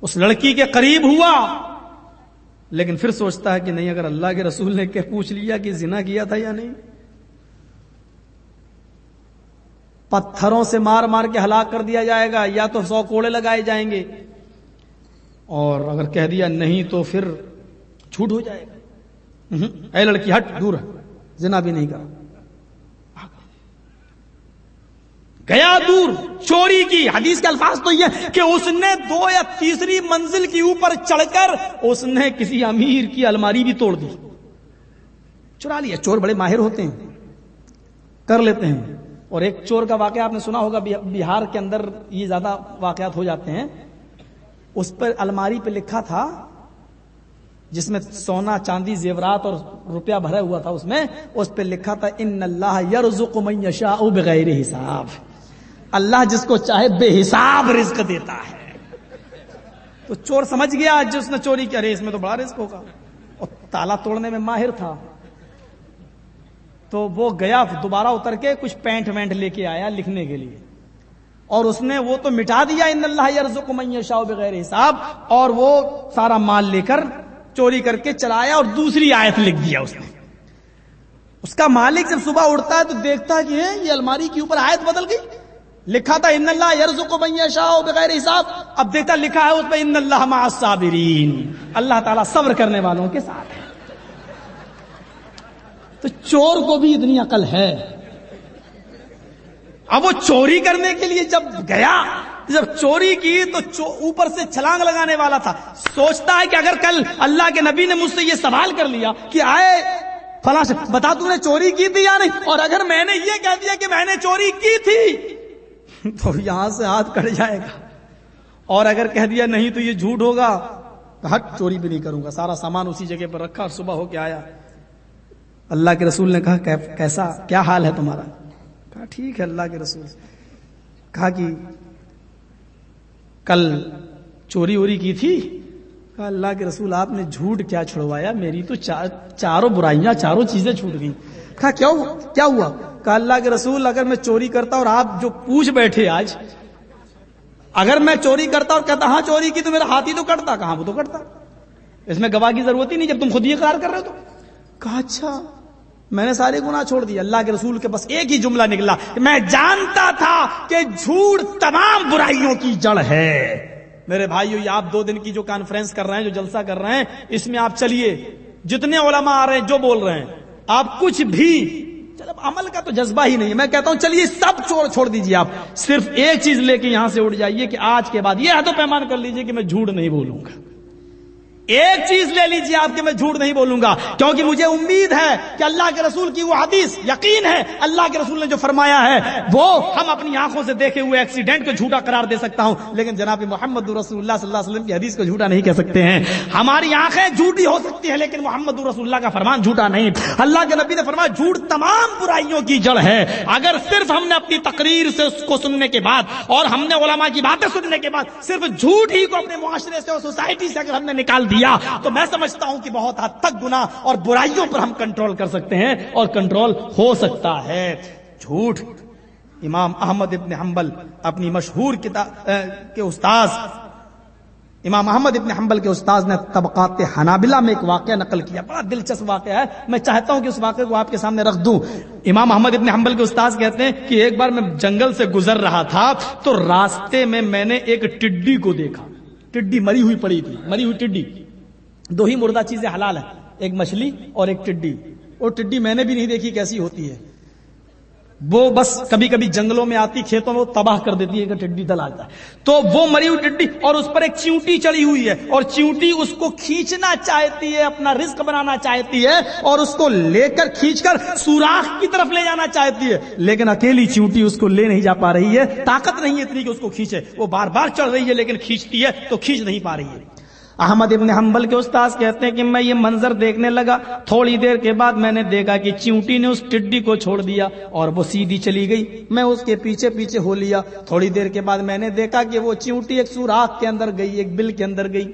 اس لڑکی کے قریب ہوا۔ لیکن پھر سوچتا ہے کہ نہیں، اگر اللہ کے رسول نے کہ پوچھ لیا کہ زنا کیا تھا یا نہیں؟ پتھروں سے مار مار کے ہلاک کر دیا جائے گا، یا تو سو کوڑے لگائے جائیں گے۔ اور اگر کہہ دیا نہیں تو پھر جھوٹ ہو جائے گا۔ اے لڑکی، ہٹ، دور ہے۔ زنا بھی نہیں کرا۔ گیا دور، چوری کی۔ حدیث کے الفاظ تو یہ کہ اس نے دو یا تیسری منزل کی اوپر چڑھ کر اس نے کسی امیر کی الماری بھی توڑ دی۔ چرا لیا چور بڑے ماہر ہوتے ہیں۔ کر لیتے ہیں۔ اور ایک چور کا واقعہ آپ نے سنا ہوگا بہار کے اندر یہ زیادہ واقعات ہو جاتے ہیں۔ اس پر الماری پہ لکھا تھا، جس میں سونا، چاندی، زیورات اور روپیہ بھرا ہوا تھا، اس میں۔ اس پہ لکھا تھا، ان اللہ یرزق من یشاء بغیر حساب اللہ جس کو چاہے بے حساب رزق دیتا ہے۔ تو چور سمجھ گیا جس نے چوری کیا اس میں تو بڑا رزق ہوگا۔ اور تالا توڑنے میں ماہر تھا۔ تو وہ گیا، دوبارہ اتر کے کچھ پینٹ وینٹ لے کے آیا لکھنے کے لیے۔ اور اس نے وہ تو مٹا دیا، ان اللہ من شاہ بغیر حساب۔ اور وہ سارا مال لے کر چوری کر کے چلایا اور دوسری آیت لکھ دیا اس نے۔ اس کا مالک جب صبح اٹھتا ہے تو دیکھتا ہے کہ یہ الماری کے اوپر آیت بدل گئی۔ لکھا تھا ان اللہ یرز کو شاہ بغیر حساب. اب دیکھتا لکھا ہے اس پہ ان اللہ صابرین اللہ تعالیٰ صبر کرنے والوں کے ساتھ ہے تو چور کو بھی اتنی عقل ہے۔ اب وہ چوری کرنے کے لیے جب گیا، جب چوری کی، تو اوپر سے چھلانگ لگانے والا تھا۔ سوچتا ہے کہ اگر کل اللہ کے نبی نے مجھ سے یہ سوال کر لیا کہ آئے، فلاں سے بتا تو نے چوری کی تھی یا نہیں؟ اور اگر میں نے یہ کہہ دیا کہ میں نے چوری کی تھی تو یہاں سے ہاتھ کٹ جائے گا۔ اور اگر کہہ دیا نہیں تو یہ جھوٹ ہوگا۔ ہٹ چوری بھی نہیں کروں گا۔ سارا سامان اسی جگہ پر رکھا اور صبح ہو کے آیا۔ اللہ کے رسول نے کہا کیسا؟ کیا حال ہے تمہارا؟ کہا، ٹھیک ہے، اللہ کے رسول۔ کہا کہ، کل چوری ووری کی تھی؟ کہا، اللہ کے رسول، آپ نے جھوٹ کیا چھڑوایا؟ میری تو چاروں برائیاں، چاروں چیزیں چھوٹ گئی کہا کیا ہوا؟ کیا ہوا؟ کہا اللہ کے رسول، اگر میں چوری کرتا اور آپ جو پوچھ بیٹھے آج، اگر میں چوری کرتا اور کہتا ہاں چوری کی تو میرا ہاتھ ہی تو کٹتا، کہاں وہ تو کٹتا؟ اس میں گواہ کی ضرورت ہی نہیں جب تم خود ہی اقرار کر رہے ہو تو۔ کہا اچھا میں نے سارے گناہ چھوڑ دی اللہ کے رسول کے بس ایک ہی جملہ نکلا۔ میں جانتا تھا کہ جھوٹ تمام برائیوں کی جڑ ہے۔ میرے بھائیو، یہ آپ دو دن کی جو کانفرنس کر رہے ہیں، جو جلسہ کر رہے ہیں، اس میں آپ چلیے۔ جتنے علماء آ رہے ہیں، جو بول رہے ہیں۔ آپ کچھ بھی چلو عمل کا تو جذبہ ہی نہیں ہے۔ میں کہتا ہوں، چلیے، سب چور چھوڑ دیجیے آپ۔ صرف ایک چیز لے کے یہاں سے اٹھ جائیے کہ آج کے بعد یہ تو پیمان کر لیجیے کہ میں جھوٹ نہیں بولوں گا۔ ایک چیز لے لیجیے آپ کے میں جھوٹ نہیں بولوں گا، کیونکہ مجھے امید ہے کہ اللہ کے رسول کی وہ حدیث یقین ہے، اللہ کے رسول نے جو فرمایا ہے، وہ ہم اپنی آنکھوں سے دیکھے ہوئے ایکسیڈنٹ کو جھوٹا قرار دے سکتا ہوں۔ لیکن جناب محمد رسول اللہ صلی اللہ علیہ وسلم کی حدیث کو جھوٹا نہیں کہہ سکتے ہیں۔ ہماری آنکھیں جھوٹی ہو سکتی ہیں، لیکن محمد رسول اللہ کا فرمان جھوٹا نہیں۔ اللہ کے نبی نے فرمایا، جھوٹ تمام برائیوں کی جڑ ہے۔ اگر صرف ہم نے اپنی تقریر سے اس کو سننے کے بعد اور ہم نے علماء کی باتیں سننے کے بعد صرف جھوٹ ہی کو اپنے معاشرے سے اور سوسائٹی سے اگر ہم نے نکال دیا دیا تو میں سمجھتا ہوں کہ بہت حد تک گنا اور برائیوں پر ہم کنٹرول کر سکتے ہیں اور کنٹرول ہو سکتا ہے۔ جھوٹ۔ امام احمد ابن حنبل اپنی مشہور کتاب کے استاذ، امام احمد ابن حنبل کے استاذ نے طبقات حنابلہ میں ایک واقعہ نقل کیا۔ بڑا دلچسپ واقعہ ہے۔ میں چاہتا ہوں کہ اس واقعے کو آپ کے سامنے رکھ دوں۔ امام احمد ابن حنبل کے استاذ کہتے ہیں کہ ایک بار میں جنگل سے گزر رہا تھا تو راستے میں میں نے ایک ٹڈی کو دیکھا۔ ٹڈی مری ہوئی پڑی تھی۔ مری ہوئی ٹڈی۔ دو ہی مردہ چیزیں حلال ہیں، ایک مچھلی اور ایک ٹڈی۔ اور ٹڈی میں نے بھی نہیں دیکھی کیسی ہوتی ہے۔ وہ بس کبھی کبھی جنگلوں میں آتی، کھیتوں میں وہ تباہ کر دیتی ہے کہ ٹڈی دل آتا ہے۔ تو وہ مری ہوئی ٹڈی اور اس پر ایک چیونٹی چڑی ہوئی ہے۔ اور چیونٹی اس کو کھینچنا چاہتی ہے، اپنا رزق بنانا چاہتی ہے اور اس کو لے کر کھینچ کر سوراخ کی طرف لے جانا چاہتی ہے۔ لیکن اکیلی چیونٹی اس کو لے نہیں جا پا رہی ہے، طاقت نہیں اتنی کہ اس کو کھینچے۔ وہ بار بار چڑھ رہی ہے، لیکن کھینچتی ہے تو کھینچ نہیں پا رہی ہے۔ احمد ابن حنبل کے استاذ کہتے ہیں کہ میں یہ منظر دیکھنے لگا۔ تھوڑی دیر کے بعد میں نے دیکھا کہ چیونٹی نے اس ٹڈی کو چھوڑ دیا اور وہ سیدھی چلی گئی۔ میں اس کے پیچھے پیچھے ہو لیا۔ تھوڑی دیر کے بعد میں نے دیکھا کہ وہ چیونٹی ایک سوراخ کے اندر گئی، ایک بل کے اندر گئی۔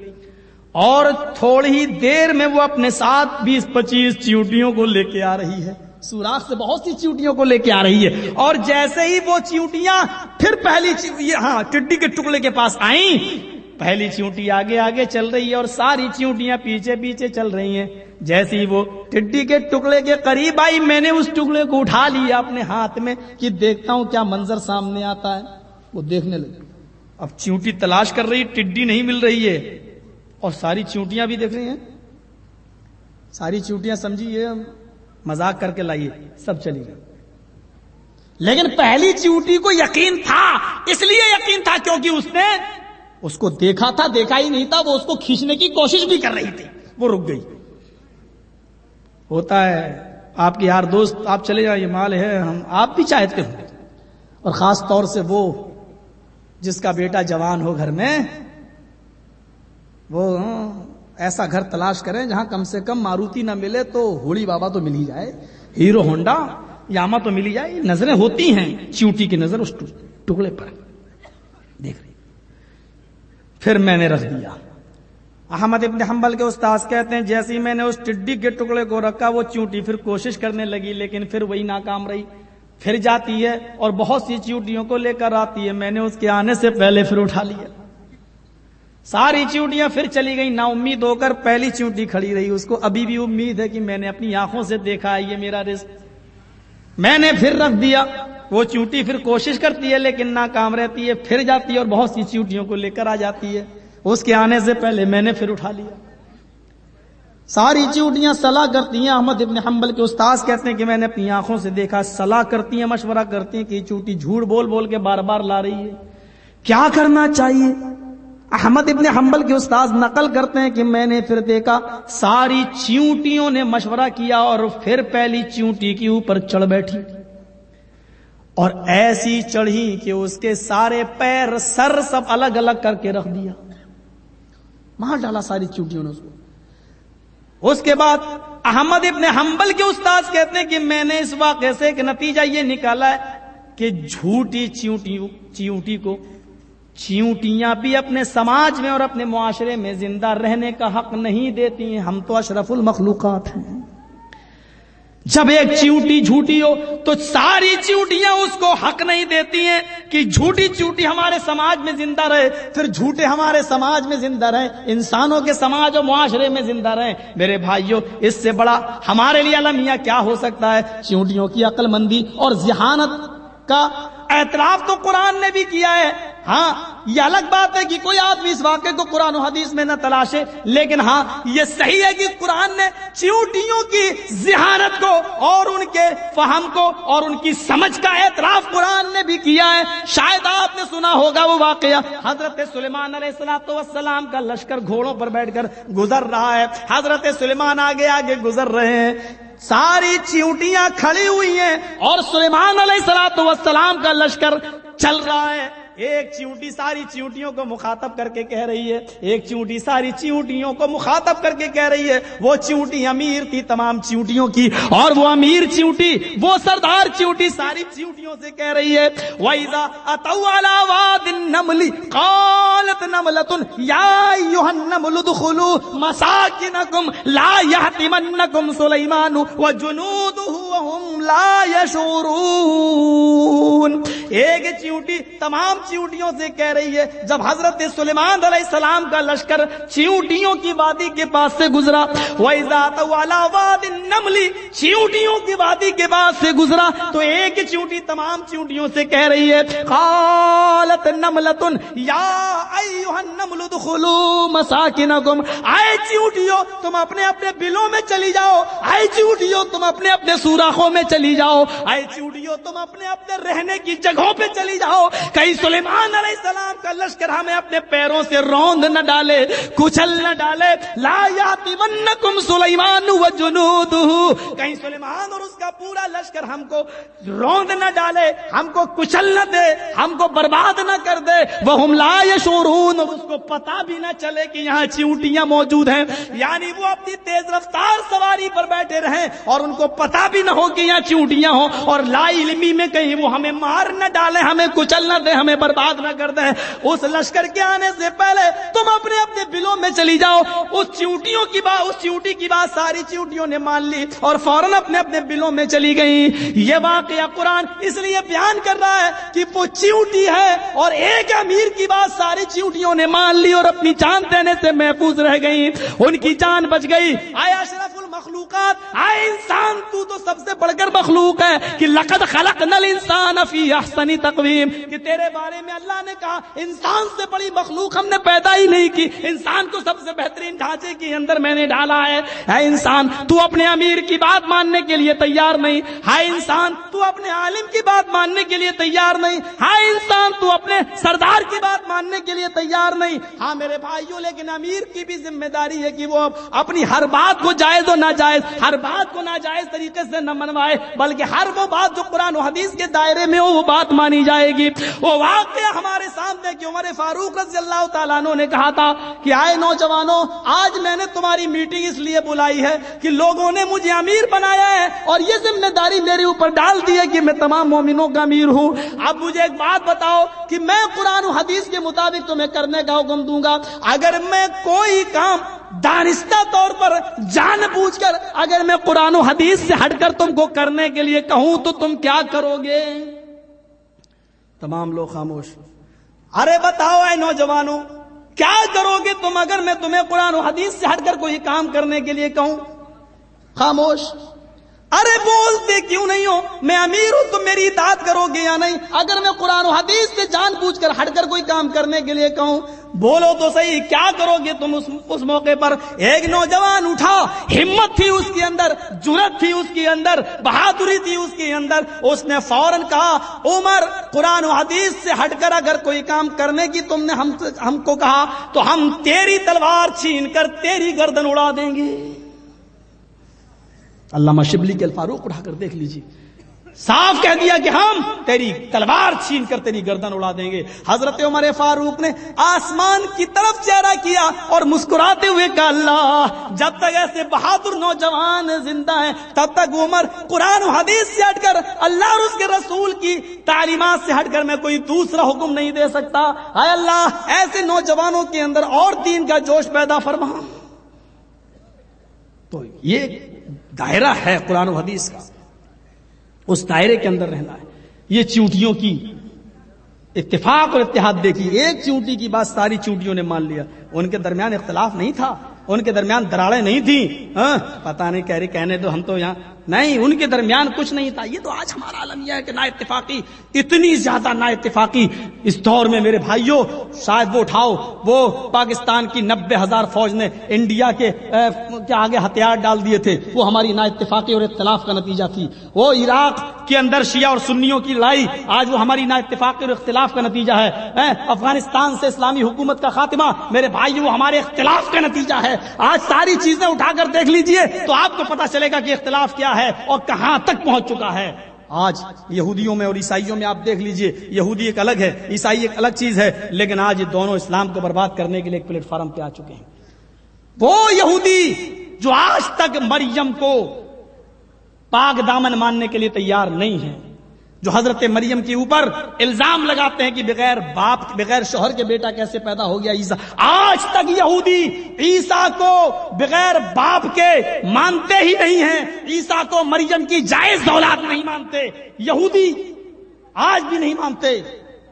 اور تھوڑی دیر میں وہ اپنے ساتھ بیس پچیس چیونٹیوں کو لے کے آ رہی ہے۔ سوراخ سے بہت سی چیوٹیوں کو لے کے آ رہی ہے۔ اور جیسے ہی وہ چیوٹیاں پھر پہلی ہاں ٹڈی کے ٹکڑے کے پاس آئیں۔ پہلی چیونٹی آگے آگے چل رہی ہے اور ساری چیونٹیاں پیچھے پیچھے چل رہی ہیں۔ جیسی وہ ٹڈی کے ٹکڑے کے قریب آئی، میں نے اس ٹکڑے کو اٹھا لیا اپنے ہاتھ میں کہ دیکھتا ہوں کیا منظر سامنے آتا ہے۔ وہ دیکھنے لگے اب چیونٹی تلاش کر رہی، ٹڈی نہیں مل رہی ہے۔ اور ساری چیونٹیاں بھی دیکھ رہی ہیں۔ ساری چیونٹیاں سمجھیے مزاق کر کے لائیے، سب چلی گئی۔ لیکن پہلی چیوٹی کو یقین تھا، اس لیے یقین تھا کیونکہ اس نے اس کو دیکھا تھا، دیکھا ہی نہیں تھا، وہ اس کو کھینچنے کی کوشش بھی کر رہی تھی۔ وہ رک گئی۔ ہوتا ہے، آپ کے یار دوست، آپ چلے جائیں، یہ مال ہے، ہم آپ بھی چاہتے ہوں۔ اور خاص طور سے وہ جس کا بیٹا جوان ہو گھر میں، وہ ہاں، ایسا گھر تلاش کریں جہاں کم سے کم ماروتی نہ ملے تو ہولی بابا تو مل ہی جائے، ہیرو ہونڈا، یاما تو ملی جائے نظریں ہوتی ہیں چیوٹی کی نظر اس ٹکڑے پر۔ دیکھ رہی پھر میں نے رکھ دیا۔ احمد ابن حنبل کے استاذ کہتے ہیں، جیسی میں نے اس ٹڈی کے ٹکڑے کو رکھا، وہ چیوٹی پھر کوشش کرنے لگی، لیکن پھر وہی ناکام رہی۔ پھر جاتی ہے اور بہت سی چیوٹیوں کو لے کر آتی ہے۔ میں نے اس کے آنے سے پہلے پھر اٹھا لیا۔ ساری چیوٹیاں پھر چلی گئی نا امید ہو کر پہلی چیوٹی کھڑی رہی۔ اس کو ابھی بھی امید ہے کہ میں نے اپنی آنکھوں سے دیکھا ہے یہ میرا رزق۔ میں نے پھر رکھ دیا۔ وہ چیوٹی پھر کوشش کرتی ہے لیکن ناکام رہتی ہے، پھر جاتی ہے اور بہت سی چیوٹیوں کو لے کر آ جاتی ہے۔ اس کے آنے سے پہلے میں نے پھر اٹھا لیا۔ ساری چیوٹیاں صلاح کرتی ہیں۔ احمد ابن حنبل کے استاذ کہتے ہیں کہ میں نے اپنی آنکھوں سے دیکھا، صلاح کرتی ہیں، مشورہ کرتی ہیں کہ یہ چوٹی جھوٹ بول بول کے بار بار لا رہی ہے۔ کیا کرنا چاہیے؟ احمد ابن حنبل کے استاذ نقل کرتے ہیں کہ میں نے پھر دیکھا، ساری چیونٹیوں نے مشورہ کیا اور پھر پہلی چیونٹی کے اوپر چڑھ بیٹھی۔ اور ایسی چڑھی کہ اس کے سارے پیر سر سب الگ الگ کر کے رکھ دیا۔ مار ڈالا ساری چیونٹیوں نے اس کو۔ اس کے بعد احمد ابن حنبل کے استاذ کہتے ہیں کہ میں نے اس واقعے سے ایک نتیجہ یہ نکالا ہے کہ جھوٹی چیونٹی چیونٹی کو چیونٹیاں بھی اپنے سماج میں اور اپنے معاشرے میں زندہ رہنے کا حق نہیں دیتی ہیں۔ ہم تو اشرف المخلوقات ہیں۔ جب ایک چیوٹی جھوٹی ہو تو ساری چیوٹیاں اس کو حق نہیں دیتی ہیں کہ جھوٹی چیوٹی ہمارے سماج میں زندہ رہے، پھر جھوٹے ہمارے سماج میں زندہ رہے انسانوں کے سماج اور معاشرے میں زندہ رہے میرے بھائیوں، اس سے بڑا ہمارے لیے المیہ کیا ہو سکتا ہے؟ چیوٹیوں کی عقل مندی اور ذہانت کا اعتراف تو قرآن نے بھی کیا ہے۔ ہاں یہ الگ بات ہے کہ کوئی آدمی اس واقعے کو قرآن و حدیث میں نہ تلاشے، لیکن ہاں یہ صحیح ہے کہ قرآن نے چیوٹیوں کی ذہانت کو اور ان کے فہم کو اور ان کی سمجھ کا اعتراف قرآن نے بھی کیا ہے۔ شاید آپ نے سنا ہوگا وہ واقعہ، حضرت سلیمان علیہ السلام والسلام کا لشکر گھوڑوں پر بیٹھ کر گزر رہا ہے۔ حضرت سلیمان آگے آگے گزر رہے ہیں۔ ساری چیوٹیاں کھڑی ہوئی ہیں اور سلیمان علیہ السلام والسلام کا لشکر چل رہا ہے۔ ایک چیونٹی ساری چیونٹیوں کو مخاطب کر کے کہہ رہی ہے، ایک چیونٹی ساری چیونٹیوں کو مخاطب کر کے کہہ رہی ہے۔ وہ چیونٹی امیر تھی تمام چیونٹیوں کی، اور وہ امیر چیونٹی، وہ سردار چیونٹی ساری چیونٹیوں سے کہہ رہی ہے۔ وَإِذَا أَتَوْا عَلَى وَادِ النَّمْلِ قَالَتْ نَمْلَةٌ، يَا أَيُّهَا النَّمْلُ ادْخُلُوا مَسَاكِنَكُمْ لَا يَحْتِمَنَّكُمْ سُلَيْمَانُ وَجُنُودُهُ وَهُمْ لَا يَشْعُرُونَ۔ ایک چیونٹی تمام چیوٹیوں سے کہہ رہی ہے، جب حضرت سلیمان علیہ السلام کا لشکر چیوٹیوں کی وادی کے پاس سے گزرا نملی چیوٹیوں کی وادی کے پاس سے گزرا، تو ایک چیوٹی تمام چیوٹیوں سے کہہ رہی ہے، قالت نملتن یا ایوہ النمل دخلو مساکنکم آئے چیوٹیوں، تم اپنے اپنے بلوں میں چلی جاؤ۔ آئے چیوٹیوں، تم اپنے اپنے سوراخوں میں چلی جاؤ۔ آئے چیوٹیوں، تم اپنے اپنے رہنے کی جگہوں پہ چلی جاؤ۔ کئی سلیمان علیہ السلام کا لشکر ہمیں اپنے پیروں سے روند نہ ڈالے، کچل نہ ڈالے۔ لا یاتی سلیمان و کہیں سلیمان اور اس کا پورا لشکر ہم کو روند نہ ڈالے، ہم کو کچل نہ دے، ہم کو برباد نہ کر دے۔ وہ ہم لا یشورون اور اس کو پتا بھی نہ چلے کہ یہاں چیونٹیاں موجود ہیں۔ یعنی وہ اپنی تیز رفتار سواری پر بیٹھے رہیں اور ان کو پتا بھی نہ ہو کہ یہاں چونٹیاں ہوں۔ اور لا علمی میں کہیں وہ ہمیں مار نہ ڈالے، ہمیں کچل نہ دے، ہمیں برباد نہ کر دیں۔ اس لشکر کے آنے سے پہلے تم اپنے اپنے بلوں میں چلی جاؤ۔ اس چیوٹیوں کی بات اس چیوٹی کی بات ساری چیوٹیوں نے مان لی اور فوراً اپنے اپنے بلوں میں چلی گئی۔ یہ واقعہ قرآن اس لیے بیان کر رہا ہے کہ وہ چیوٹی ہے اور ایک امیر کی بات ساری چیوٹیوں نے مان لی اور اپنی جان دینے سے محفوظ رہ گئی۔ ان کی جان بچ گئی۔ آیا اشرف المخلوقات آئے انسان، تو تو سب سے بڑھ کر مخلوق ہے کہ لقد خلق نل انسان فی احسنی تقویم۔ کہ تیرے بارے میں اللہ نے کہا، انسان سے بڑی مخلوق ہم نے پیدا ہی نہیں کی۔ انسان کو سب سے بہترین ڈھانچے کے اندر میں نے ڈالا ہے۔ اے انسان، تو اپنے امیر کی بات ماننے کے لیے تیار نہیں۔ ہائے انسان، تو اپنے عالم کی بات ماننے کے لیے تیار نہیں۔ ہائے انسان، تو اپنے سردار کی بات ماننے کے لیے تیار نہیں۔ ہاں میرے بھائیوں، لیکن امیر کی بھی ذمہ داری ہے کہ وہ اپنی ہر بات کو جائز و ناجائز، ہر بات کو ناجائز طریقے سے نہ منوائے، بلکہ ہر وہ بات جو قرآن و حدیث کے دائرے میں ہو، وہ بات مانی جائے گی۔ وہ واقعہ ہمارے سامنے کہ عمر فاروق رضی اللہ تعالیٰ عنہ نے کہا تھا کہ آئے نوجوانوں، آج میں نے تمہاری میٹنگ اس لیے بلائی ہے کہ لوگوں نے مجھے امیر بنایا ہے اور یہ ذمہ داری میرے اوپر ڈال دی ہے کہ میں تمام مومنوں کا امیر ہوں۔ اب مجھے ایک بات بتاؤ کہ میں قرآن و حدیث کے مطابق تمہیں کرنے کا حکم دوں گا۔ اگر میں کوئی کام دانستہ طور پر جان بوجھ کر اگر میں قرآن و حدیث سے ہٹ کر تم کو کرنے کے لیے کہوں تو تم کیا کرو گے؟ تمام لوگ خاموش۔ ارے بتاؤ اے نوجوانوں، کیا کرو گے تم اگر میں تمہیں قرآن و حدیث سے ہٹ کر کوئی کام کرنے کے لیے کہوں؟ خاموش۔ ارے بولتے کیوں نہیں ہو؟ میں امیر ہوں تم میری اطاعت کرو گے یا نہیں؟ اگر میں قرآن و حدیث سے جان پوچھ کر ہٹ کر کوئی کام کرنے کے لیے کہوں بولو تو صحیح کیا کرو گے تم اس, اس موقع پر؟ ایک نوجوان اٹھا ہمت تھی اس کے اندر جرت تھی اس کے اندر بہادری تھی اس کے اندر۔ اس نے فوراً کہا عمر قرآن و حدیث سے ہٹ کر اگر کوئی کام کرنے کی تم نے ہم ہم کو کہا تو ہم تیری تلوار چھین کر تیری گردن اڑا دیں گے۔ علامہ شبلی کے الفاروق اٹھا کر دیکھ لیجیے صاف کہہ دیا کہ ہم تیری تلوار چھین کر تیری گردن اڑا دیں گے۔ حضرت عمر فاروق نے آسمان کی طرف چہرہ کیا اور مسکراتے ہوئے کہا، اللہ، جب تک ایسے بہادر نوجوان زندہ ہیں، تب تک عمر قرآن و حدیث سے ہٹ کر اللہ اور اس کے رسول کی تعلیمات سے ہٹ کر میں کوئی دوسرا حکم نہیں دے سکتا۔ اے اللہ، ایسے نوجوانوں کے اندر اور دین کا جوش پیدا فرما۔ تو یہ دائرہ ہے قرآن و حدیث کا۔ اس دائرے کے اندر رہنا ہے۔ یہ چونٹیوں کی اتفاق اور اتحاد دیکھی ایک چونٹی کی بات ساری چونٹیوں نے مان لیا۔ ان کے درمیان اختلاف نہیں تھا۔ ان کے درمیان دراڑیں نہیں تھیں۔ ہاں، پتہ پتا نہیں کہہ رہی کہنے تو ہم تو یہاں نہیں، ان کے درمیان کچھ نہیں تھا۔ یہ تو آج ہمارا عالم یہ ہے کہ نا اتفاقی اتنی زیادہ نا اتفاقی اس دور میں میرے بھائیوں، شاید وہ اٹھاؤ، وہ پاکستان کی نبے ہزار فوج نے انڈیا کے کے آگے ہتھیار ڈال دیے تھے؟ وہ ہماری نا اتفاقی اور اختلاف کا نتیجہ تھی۔ وہ عراق کے اندر شیعہ اور سنیوں کی لڑائی، آج وہ ہماری نا اتفاقی اور اختلاف کا نتیجہ ہے۔ افغانستان سے اسلامی حکومت کا خاتمہ، میرے بھائی، وہ ہمارے اختلاف کا نتیجہ ہے۔ آج ساری چیزیں اٹھا کر دیکھ لیجیے تو آپ کو پتا چلے گا کہ اختلاف کیا ہے اور کہاں تک پہنچ چکا ہے؟ آج یہودیوں میں اور عیسائیوں میں آپ دیکھ لیجیے، یہودی ایک الگ ہے، عیسائی ایک الگ چیز ہے، لیکن آج یہ دونوں اسلام کو برباد کرنے کے لیے ایک پلیٹ فارم پہ آ چکے ہیں۔ وہ یہودی جو آج تک مریم کو پاک دامن ماننے کے لیے تیار نہیں ہے جو حضرت مریم کے اوپر الزام لگاتے ہیں کہ بغیر باپ، بغیر شوہر کے بیٹا کیسے پیدا ہو گیا عیسا آج تک یہودی عیسا کو بغیر باپ کے مانتے ہی نہیں ہیں۔ عیسا کو مریم کی جائز دولت نہیں مانتے۔ یہودی آج بھی نہیں مانتے۔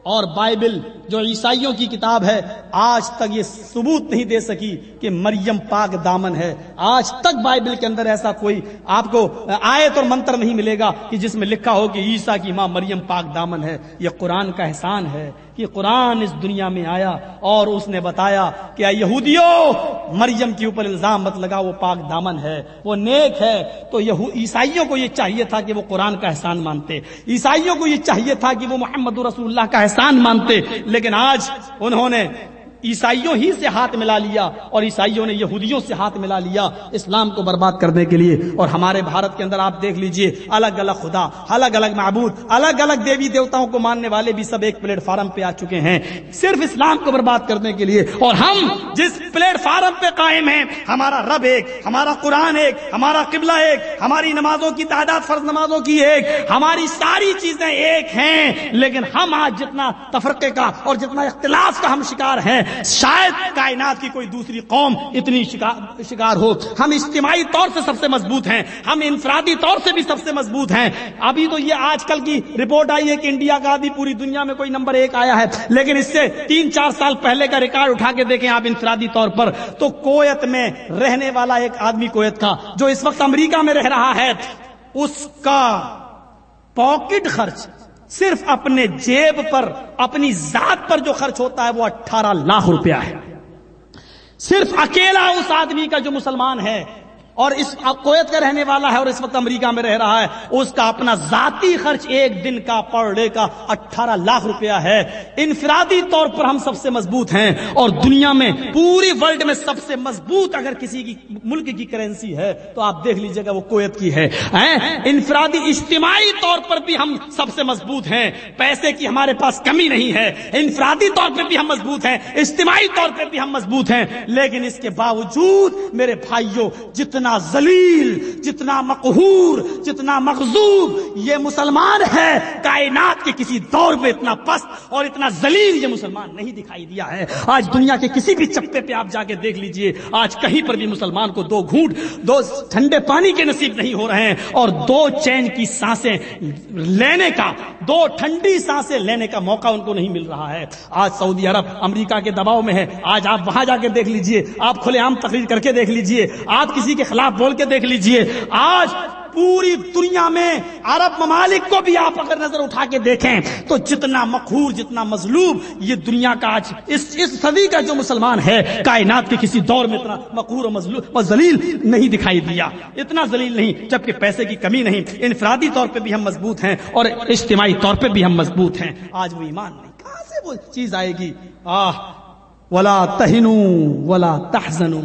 اور بائبل جو عیسائیوں کی کتاب ہے، آج تک یہ ثبوت نہیں دے سکی کہ مریم پاک دامن ہے۔ آج تک بائبل کے اندر ایسا کوئی آپ کو آیت اور منتر نہیں ملے گا کہ جس میں لکھا ہو کہ عیسا کی ماں مریم پاک دامن ہے۔ یہ قرآن کا احسان ہے۔ کہ قرآن اس دنیا میں آیا اور اس نے بتایا کہ یہودیوں مریم کے اوپر الزام مت لگا وہ پاک دامن ہے، وہ نیک ہے۔ تو عیسائیوں کو یہ چاہیے تھا کہ وہ قرآن کا احسان مانتے۔ عیسائیوں کو یہ چاہیے تھا کہ وہ محمد رسول اللہ کا احسان مانتے۔ لیکن آج انہوں نے عیسائیوں ہی سے ہاتھ ملا لیا اور عیسائیوں نے یہودیوں سے ہاتھ ملا لیا اسلام کو برباد کرنے کے لیے اور ہمارے بھارت کے اندر آپ دیکھ لیجیے، الگ الگ خدا، الگ الگ معبود، الگ الگ دیوی دیوتاؤں کو ماننے والے بھی سب ایک پلیٹ فارم پہ آ چکے ہیں۔ صرف اسلام کو برباد کرنے کے لیے اور ہم جس پلیٹ فارم پہ قائم ہیں، ہمارا رب ایک، ہمارا قرآن ایک، ہمارا قبلہ ایک، ہماری نمازوں کی تعداد فرض نمازوں کی ایک، ہماری ساری چیزیں ایک ہیں، لیکن ہم آج جتنا تفرقے کا اور جتنا اختلاف کا ہم شکار ہیں شاید کائنات کی کوئی دوسری قوم اتنی شکار ہو۔ ہم اجتماعی طور سے سب سے مضبوط ہیں۔ ہم انفرادی طور سے بھی سب سے مضبوط ہیں۔ ابھی تو یہ آج کل کی رپورٹ آئی ہے کہ انڈیا کا آدمی پوری دنیا میں کوئی نمبر ایک آیا ہے۔ لیکن اس سے تین چار سال پہلے کا ریکارڈ اٹھا کے دیکھیں آپ انفرادی طور پر۔ تو کویت میں رہنے والا ایک آدمی کویت کا جو اس وقت امریکہ میں رہ رہا ہے۔ اس کا پاکٹ خرچ صرف اپنے جیب پر، اپنی ذات پر جو خرچ ہوتا ہے وہ اٹھارہ لاکھ روپیہ ہے۔ صرف اکیلا اس آدمی کا جو مسلمان ہے اور اس کویت کا رہنے والا ہے اور اس وقت امریکہ میں رہ رہا ہے، اس کا اپنا ذاتی خرچ ایک دن کا پر ڈے کا اٹھارہ لاکھ روپیہ ہے۔ انفرادی طور پر ہم سب سے مضبوط ہیں اور دنیا میں پوری ورلڈ میں سب سے مضبوط اگر کسی کی ملک کی کرنسی ہے، تو آپ دیکھ لیجیے گا وہ کویت کی ہے۔ انفرادی اجتماعی طور پر بھی ہم سب سے مضبوط ہیں۔ پیسے کی ہمارے پاس کمی نہیں ہے۔ انفرادی طور پہ بھی ہم مضبوط ہیں۔ اجتماعی طور پہ بھی ہم مضبوط ہیں۔ لیکن اس کے باوجود میرے بھائیوں جتنے جتنا ذلیل، جتنا مقہور، جتنا مغزوب یہ مسلمان ہے، کائنات کے کسی دور میں اتنا پست اور اتنا ذلیل یہ مسلمان نہیں دکھائی دیا ہے۔ آج دنیا کے کسی بھی چپے پہ آپ جا کے دیکھ لیجیے، آج کہیں پر بھی مسلمان کو دو گھونٹ، دو ٹھنڈے پانی کے نصیب نہیں ہو رہے ہیں اور دو چین کی سانسیں لینے کا، دو ٹھنڈی سانسیں لینے کا موقع ان کو نہیں مل رہا ہے۔ آج سعودی عرب، امریکہ کے دباؤ میں ہے۔ آج آپ وہاں جا کے دیکھ لیجیے، آپ کھلے عام تقریر کر کے دیکھ لیجیے۔ آپ کسی کے خلاف بول کے دیکھ لیجیے۔ آج پوری دنیا میں عرب ممالک کو بھی آپ اگر نظر اٹھا کے دیکھیں تو جتنا مقہور، جتنا مظلوم یہ دنیا کا آج اس اس صدی کا جو مسلمان ہے، کائنات کے کسی دور میں اتنا مقہور اور ذلیل نہیں دکھائی دیا۔ اتنا ذلیل نہیں، جبکہ پیسے کی کمی نہیں، انفرادی طور پہ بھی ہم مضبوط ہیں اور اجتماعی طور پہ بھی ہم مضبوط ہیں۔ آج وہ ایمان نہیں، کہاں سے وہ چیز آئے گی؟ آہ، ولا تہنو ولا تحزنو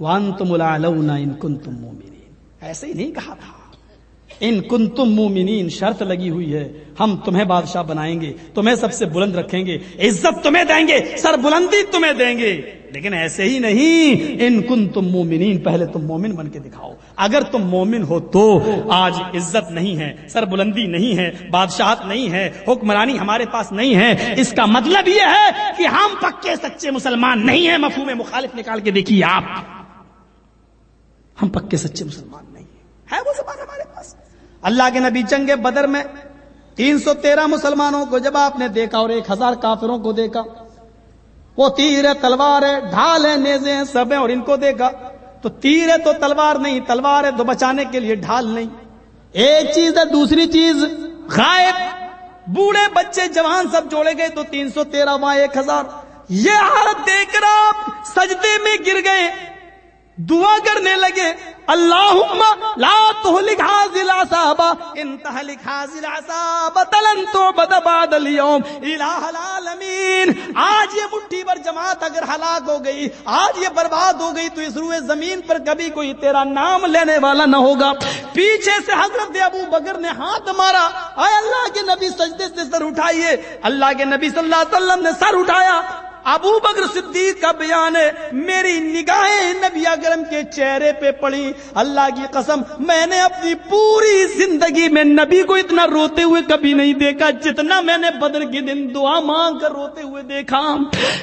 وان تم ان کن تم مومنین۔ ایسے ہی نہیں کہا تھا۔ ان کن تم مومنین، شرط لگی ہوئی ہے۔ ہم تمہیں بادشاہ بنائیں گے، تمہیں سب سے بلند رکھیں گے۔ عزت تمہیں دیں گے سر بلندی تمہیں دیں گے۔ لیکن ایسے ہی نہیں۔ ان کن تم مومنین، پہلے تم مومن بن کے دکھاؤ۔ اگر تم مومن ہو تو آج عزت نہیں ہے سر بلندی نہیں ہے، بادشاہت نہیں ہے، حکمرانی ہمارے پاس نہیں ہے۔ اس کا مطلب یہ ہے کہ ہم پکے سچے مسلمان نہیں ہیں۔ مفہوم مخالف نکال کے دیکھیے آپ۔ ہم پکے سچے مسلمان نہیں ہے وہ زبان ہمارے پاس؟ اللہ کے نبی جنگ بدر میں تین سو تیرہ مسلمانوں کو جب آپ نے دیکھا اور ایک ہزار کافروں کو دیکھا، وہ تیر ہے تلوار ہے ڈھال ہے نیزے ہیں، سب ہیں اور ان کو دیکھا۔ تو تیر ہے تو تلوار نہیں، تلوار ہے تو بچانے کے لیے ڈھال نہیں۔ ایک چیز ہے، دوسری چیز، غائب۔ بوڑھے بچے جوان سب جوڑے گئے تو تین سو تیرہ وہاں ایک ہزار۔ یہ حالت دیکھ کر آپ سجدے میں گر گئے۔ دعا کرنے لگے اللہ لا تہلک حاضل عصابہ ان تہلک حاضل عصابہ تلن تو بد بعد اليوم، الہ العالمین، آج یہ مٹھی پر جماعت اگر ہلاک ہو گئی، آج یہ برباد ہو گئی، تو اس روئے زمین پر کبھی کوئی تیرا نام لینے والا نہ ہوگا۔ پیچھے سے حضرت ابو بکر نے ہاتھ مارا، اے اللہ کے نبی سجدے سے سر اٹھائیے۔ اللہ کے نبی صلی اللہ علیہ وسلم نے سر اٹھایا۔ ابو بکر صدیق کا بیان ہے، میری نگاہیں نبی اکرم کے چہرے پہ پڑی۔ اللہ کی قسم، میں نے اپنی پوری زندگی میں نبی کو اتنا روتے ہوئے کبھی نہیں دیکھا جتنا میں نے بدر کے دن دعا مانگ کر روتے ہوئے دیکھا۔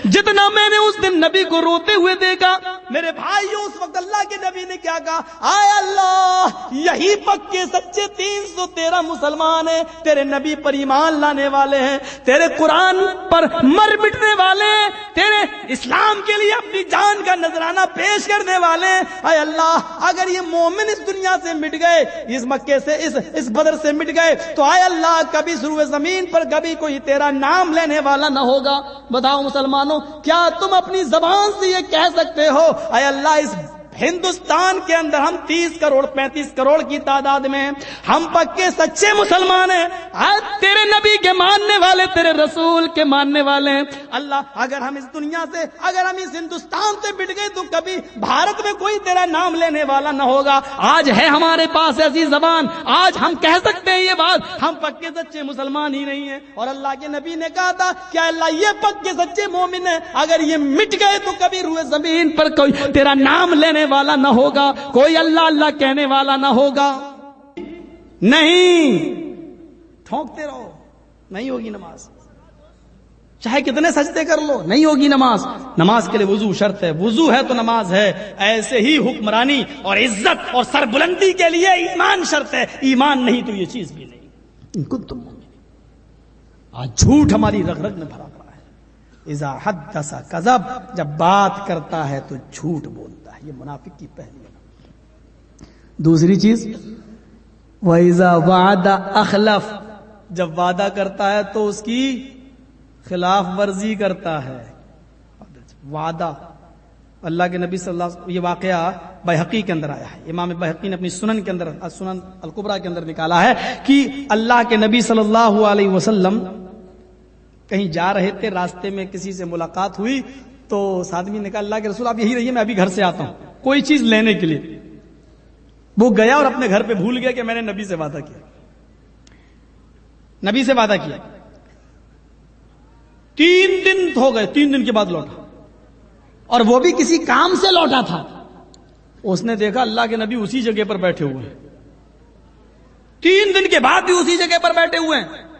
جتنا میں نے اس دن نبی کو روتے ہوئے دیکھا۔ میرے بھائی اس وقت اللہ کے نبی نے کیا کہا؟ آئے اللہ، یہی پکے سچے تین سو تیرہ مسلمان ہیں، تیرے نبی پر ایمان لانے والے ہیں، تیرے قرآن پر مر مٹنے والے ہیں۔ تیرے اسلام کے لیے اپنی جان کا نذرانہ پیش کرنے والے اے اللہ، اگر یہ مومن اس دنیا سے مٹ گئے، اس مکے سے، اس اس بدر سے مٹ گئے، تو اے اللہ، کبھی سرو زمین پر کبھی کوئی تیرا نام لینے والا نہ ہوگا۔ بتاؤ مسلمانوں، کیا تم اپنی زبان سے یہ کہہ سکتے ہو؟ اے اللہ، اس ہندوستان کے اندر ہم تیس کروڑ، پینتیس کروڑ کی تعداد میں ہم پکے سچے مسلمان ہیں۔ آج تیرے نبی کے ماننے والے، تیرے رسول کے ماننے والے ہیں۔ اللہ، اگر ہم اس دنیا سے، اگر ہم اس ہندوستان سے بٹ گئے تو کبھی بھارت میں کوئی تیرا نام لینے والا نہ ہوگا۔ آج ہے ہمارے پاس ایسی زبان۔ آج ہم کہہ سکتے ہیں یہ بات۔ ہم پکے سچے مسلمان ہی نہیں ہیں۔ اور اللہ کے نبی نے کہا تھا کیا اللہ یہ پکے سچے مومن ہے اگر یہ مٹ گئے تو کبھی روئے زمین پر کوئی تیرا نام لینے والا نہ ہوگا، کوئی اللہ اللہ کہنے والا نہ ہوگا۔ نہیں، ٹھونکتے رہو، نہیں ہوگی نماز۔ چاہے کتنے سجدے کر لو، نہیں ہوگی نماز۔ نماز کے لیے وضو شرط ہے، وضو ہے تو نماز ہے۔ ایسے ہی حکمرانی اور عزت اور سربلندی کے لیے ایمان شرط ہے۔ ایمان نہیں تو یہ چیز بھی نہیں۔ تم آج جھوٹ ہماری رگ رگ میں بھرا پڑا ہے۔ ازا حد دسا جب بات کرتا ہے تو جھوٹ بولتا یہ منافق کی پہلی ہے دوسری چیز، وَإِذَا وَعَدَ اخلف جب وعدہ کرتا ہے تو اس کی خلاف ورزی کرتا ہے۔ وعدہ۔ اللہ کے نبی صلی اللہ علیہ وسلم، یہ واقعہ بحقی کے اندر آیا ہے۔ امام بحقی نے اپنی سنن کے اندر، سنن القبرا کے اندر نکالا ہے کہ اللہ کے نبی صلی اللہ علیہ وسلم کہیں جا رہے تھے، راستے میں کسی سے ملاقات ہوئی تو آدمی نے کہا، اللہ کے رسول، آپ یہی رہیے، میں ابھی گھر سے آتا ہوں۔ کوئی چیز لینے کے لیے۔ وہ گیا اور اپنے گھر پہ بھول گیا کہ میں نے نبی سے وعدہ کیا۔ نبی سے وعدہ کیا۔ تین دن ہو گئے، تین دن کے بعد لوٹا۔ اور وہ بھی کسی کام سے لوٹا تھا۔ اس نے دیکھا، اللہ کے نبی اسی جگہ پر بیٹھے ہوئے ہیں۔ تین دن کے بعد بھی اسی جگہ پر بیٹھے ہوئے ہیں۔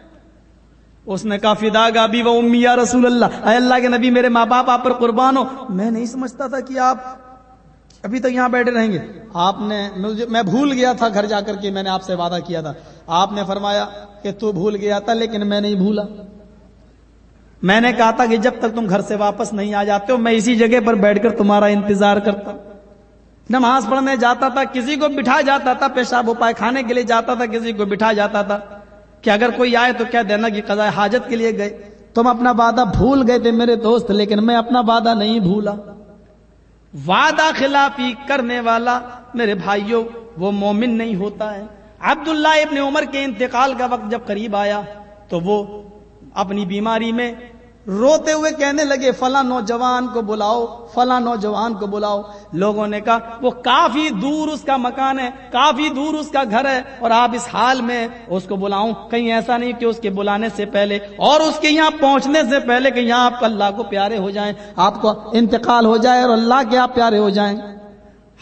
اس نے کہا فدا گابی و امی یا رسول اللہ۔ اے اللہ کے نبی، میرے ماں باپ، آپ پر قربان ہو۔ میں نہیں سمجھتا تھا کہ آپ ابھی تک یہاں بیٹھے رہیں گے۔ آپ نے میں بھول گیا تھا گھر جا کر کے میں نے آپ سے وعدہ کیا تھا۔ آپ نے فرمایا کہ تو بھول گیا تھا، لیکن میں نہیں بھولا۔ میں نے کہا تھا کہ جب تک تم گھر سے واپس نہیں آ جاتے ہو، میں اسی جگہ پر بیٹھ کر تمہارا انتظار کرتا نماز پڑھنے جاتا تھا، کسی کو بٹھا جاتا تھا، پیشاب اپائے کھانے کے لیے جاتا تھا، کسی کو بٹھا جاتا تھا۔ کہ اگر کوئی آئے تو کیا دینا کہ قضاء حاجت کے لیے گئے۔ تم اپنا وعدہ بھول گئے تھے میرے دوست، لیکن میں اپنا وعدہ نہیں بھولا۔ وعدہ خلافی کرنے والا میرے بھائیوں، وہ مومن نہیں ہوتا ہے۔ عبداللہ ابن عمر کے انتقال کا وقت جب قریب آیا، تو وہ اپنی بیماری میں روتے ہوئے کہنے لگے، فلاں نوجوان کو بلاؤ، فلاں نوجوان کو بلاؤ۔ لوگوں نے کہا، وہ کافی دور اس کا مکان ہے، کافی دور اس کا گھر ہے اور آپ اس حال میں اس کو بلاؤں۔ کہیں ایسا نہیں کہ اس کے بلانے سے پہلے اور اس کے یہاں پہنچنے سے پہلے کہ یہاں آپ اللہ کو پیارے ہو جائیں، آپ کو انتقال ہو جائے اور اللہ کے آپ پیارے ہو جائیں۔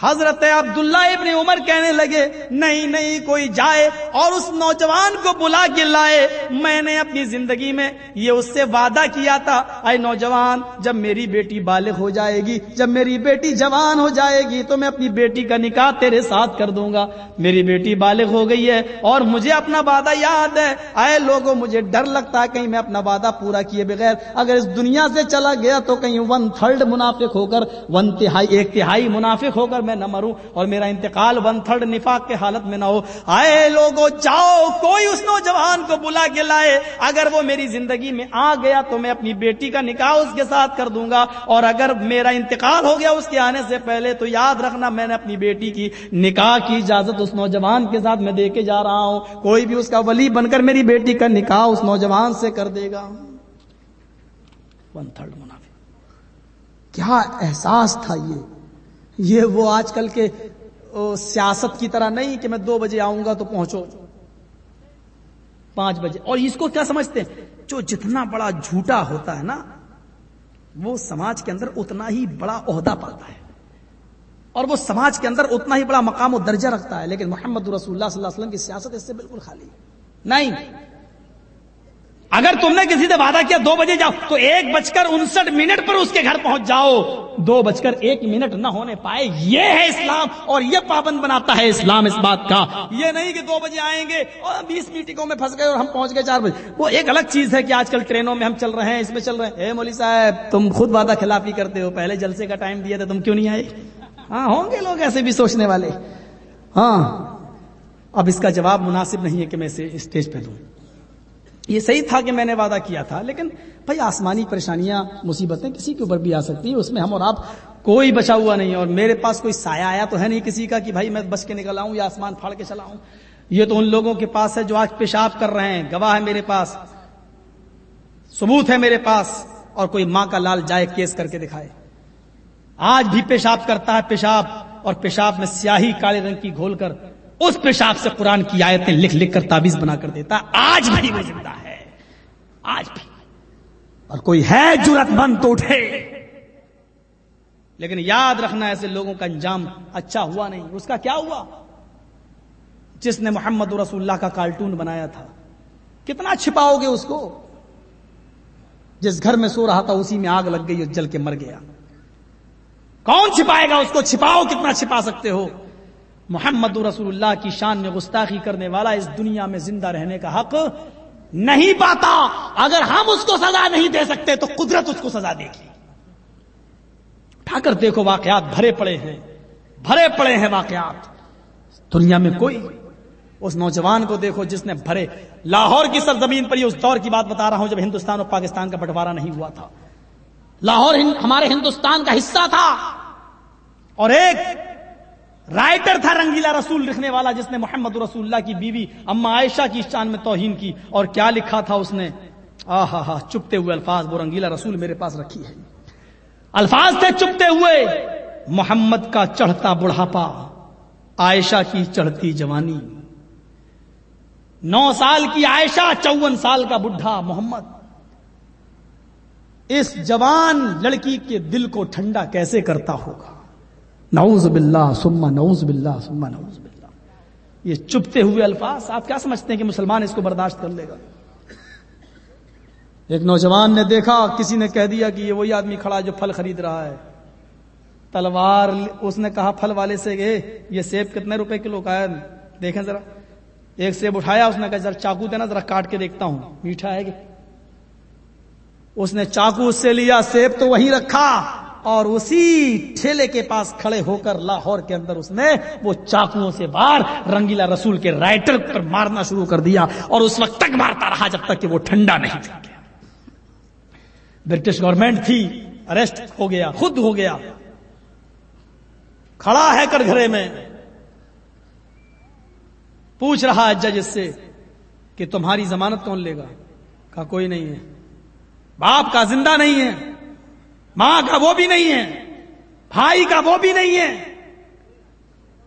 حضرت عبداللہ ابن عمر کہنے لگے، نہیں نہیں، کوئی جائے اور اس نوجوان کو بلا کے لائے۔ میں نے اپنی زندگی میں یہ اس سے وعدہ کیا تھا۔ اے نوجوان، جب میری بیٹی بالغ ہو جائے گی، جب میری بیٹی جوان ہو جائے گی، تو میں اپنی بیٹی کا نکاح تیرے ساتھ کر دوں گا۔ میری بیٹی بالغ ہو گئی ہے اور مجھے اپنا وعدہ یاد ہے۔ اے لوگوں، مجھے ڈر لگتا ہے کہیں میں اپنا وعدہ پورا کیے بغیر اگر اس دنیا سے چلا گیا تو کہیں ون تھرڈ منافق ہو کر ون تہائی، ایک تہائی منافق ہو کر میں نہ مروں اور میرا انتقال ون تھرڈ نفاق کے حالت میں نہ ہو۔ آئے لوگوں جاؤ، کوئی اس نوجوان کو بلا کے لائے۔ اگر وہ میری زندگی میں آ گیا تو میں اپنی بیٹی کا نکاح اس کے ساتھ کر دوں گا۔ اور اگر میرا انتقال ہو گیا اس کے آنے سے پہلے تو یاد رکھنا میں نے اپنی بیٹی کی نکاح کی اجازت اس نوجوان کے ساتھ میں دے کے جا رہا ہوں۔ کوئی بھی اس کا ولی بن کر میری بیٹی کا نکاح اس نوجوان سے کر دے گا۔ ون تھرڈ منافع کیا احساس تھا یہ؟ یہ وہ آج کل کے سیاست کی طرح نہیں کہ میں دو بجے آؤں گا تو پہنچو۔ پانچ بجے۔ اور اس کو کیا سمجھتے ہیں؟ جو جتنا بڑا جھوٹا ہوتا ہے نا، وہ سماج کے اندر اتنا ہی بڑا عہدہ پاتا ہے۔ اور وہ سماج کے اندر اتنا ہی بڑا مقام و درجہ رکھتا ہے۔ لیکن محمد رسول اللہ صلی اللہ علیہ وسلم کی سیاست اس سے بالکل خالی۔ نہیں۔ اگر تم نے کسی سے وعدہ کیا دو بجے جاؤ، تو ایک بج کر انسٹھ منٹ پر اس کے گھر پہنچ جاؤ۔ دو بج کر ایک منٹ نہ ہونے پائے، یہ ہے اسلام اور یہ پابند بناتا ہے اسلام اس بات کا۔ یہ نہیں کہ دو بجے آئیں گے اور بیس میٹنگوں میں پھنس گئے اور ہم پہنچ گئے چار بجے۔ وہ ایک الگ چیز ہے کہ آج کل ٹرینوں میں ہم چل رہے ہیں، اس میں چل رہے ہیں۔ اے مولی صاحب، تم خود وعدہ خلافی کرتے ہو، پہلے جلسے کا ٹائم دیا تھا، تم کیوں نہیں آئے؟ ہاں ہوں گے لوگ ایسے بھی سوچنے والے۔ ہاں۔ اب اس کا جواب مناسب نہیں ہے کہ میں اسے اسٹیج پہ دوں۔ یہ صحیح تھا کہ میں نے وعدہ کیا تھا، لیکن بھائی آسمانی پریشانیاں، مصیبتیں کسی کے اوپر بھی آ سکتی ہیں، اس میں ہم اور آپ کوئی بچا ہوا نہیں، اور میرے پاس کوئی سایہ آیا تو ہے نہیں کسی کا کہ بھائی میں بچ کے نکل آؤں یا آسمان پھاڑ کے چلا ہوں یہ تو ان لوگوں کے پاس ہے جو آج پیشاب کر رہے ہیں، گواہ ہے میرے پاس، ثبوت ہے میرے پاس، اور کوئی ماں کا لال جائے کیس کر کے دکھائے۔ آج بھی پیشاب کرتا ہے پیشاب، اور پیشاب میں سیاہی کالے رنگ کی گھول کر اس پیشاب سے قرآن کی آیتیں لکھ لکھ کر تعویذ بنا کر دیتا، آج بھی وہ زندہ ہے۔ آج بھی۔ اور کوئی ہے جرت مند تو اٹھے۔ لیکن یاد رکھنا ایسے لوگوں کا انجام اچھا ہوا نہیں۔ اس کا کیا ہوا؟ جس نے محمد رسول اللہ کا کارٹون بنایا تھا۔ کتنا چھپاؤ گے اس کو؟ جس گھر میں سو رہا تھا، اسی میں آگ لگ گئی اور جل کے مر گیا۔ کون چھپائے گا اس کو؟ چھپاؤ کتنا چھپا سکتے ہو؟ محمد رسول اللہ کی شان میں گستاخی کرنے والا اس دنیا میں زندہ رہنے کا حق نہیں پاتا۔ اگر ہم اس کو سزا نہیں دے سکتے تو قدرت اس کو سزا دے گی۔ اٹھا کر دیکھو واقعات بھرے پڑے ہیں۔ بھرے پڑے ہیں واقعات۔ دنیا میں کوئی اس نوجوان کو دیکھو جس نے بھرے۔ لاہور کی سرزمین پر یہ اس دور کی بات بتا رہا ہوں جب ہندوستان اور پاکستان کا بٹوارا نہیں ہوا تھا۔ لاہور ہمارے ہندوستان کا حصہ تھا۔ اور ایک رائٹر تھا رنگیلا رسول، لکھنے والا جس نے محمد رسول اللہ کی بیوی اما عائشہ کی شان میں توہین کی، اور کیا لکھا تھا اس نے؟ آ ہا ہا، چپتے ہوئے الفاظ، وہ رنگیلا رسول میرے پاس رکھی ہے۔ الفاظ تھے چپتے ہوئے، محمد کا چڑھتا بڑھاپا، عائشہ کی چڑھتی جوانی۔ نو سال کی عائشہ، چون سال کا بڈھا محمد۔ اس جوان لڑکی کے دل کو ٹھنڈا کیسے کرتا ہوگا؟ نعوذ باللہ سما نعوذ باللہ سما نعوذ باللہ۔ یہ چپتے ہوئے الفاظ آپ کیا سمجھتے ہیں کہ مسلمان اس کو برداشت کر لے گا؟ ایک نوجوان نے دیکھا، کسی نے کہہ دیا کہ یہ وہی آدمی کھڑا جو پھل خرید رہا ہے۔ تلوار اس نے کہا پھل والے سے گئے یہ سیب کتنے روپے کلو کا ہے؟ دیکھیں ذرا۔ ایک سیب اٹھایا، اس نے کہا، ذرا چاقو دینا، ذرا کاٹ کے دیکھتا ہوں۔ میٹھا ہے کہ؟ اس نے چاقو اس سے لیا، سیب تو وہی رکھا۔ اور اسی ٹھیلے کے پاس کھڑے ہو کر لاہور کے اندر اس نے وہ چاقوؤں سے بار رنگیلا رسول کے رائٹر پر مارنا شروع کر دیا اور اس وقت تک مارتا رہا جب تک کہ وہ ٹھنڈا نہیں گیا برٹش گورنمنٹ تھی اریسٹ ہو گیا، خود ہو گیا۔ کھڑا ہے کر گھرے میں۔ پوچھ رہا ہے جج اس سے کہ تمہاری ضمانت کون لے گا؟ کہا، کوئی نہیں ہے۔ باپ کا زندہ نہیں ہے۔ ماں کا وہ بھی نہیں ہے، بھائی کا وہ بھی نہیں ہے۔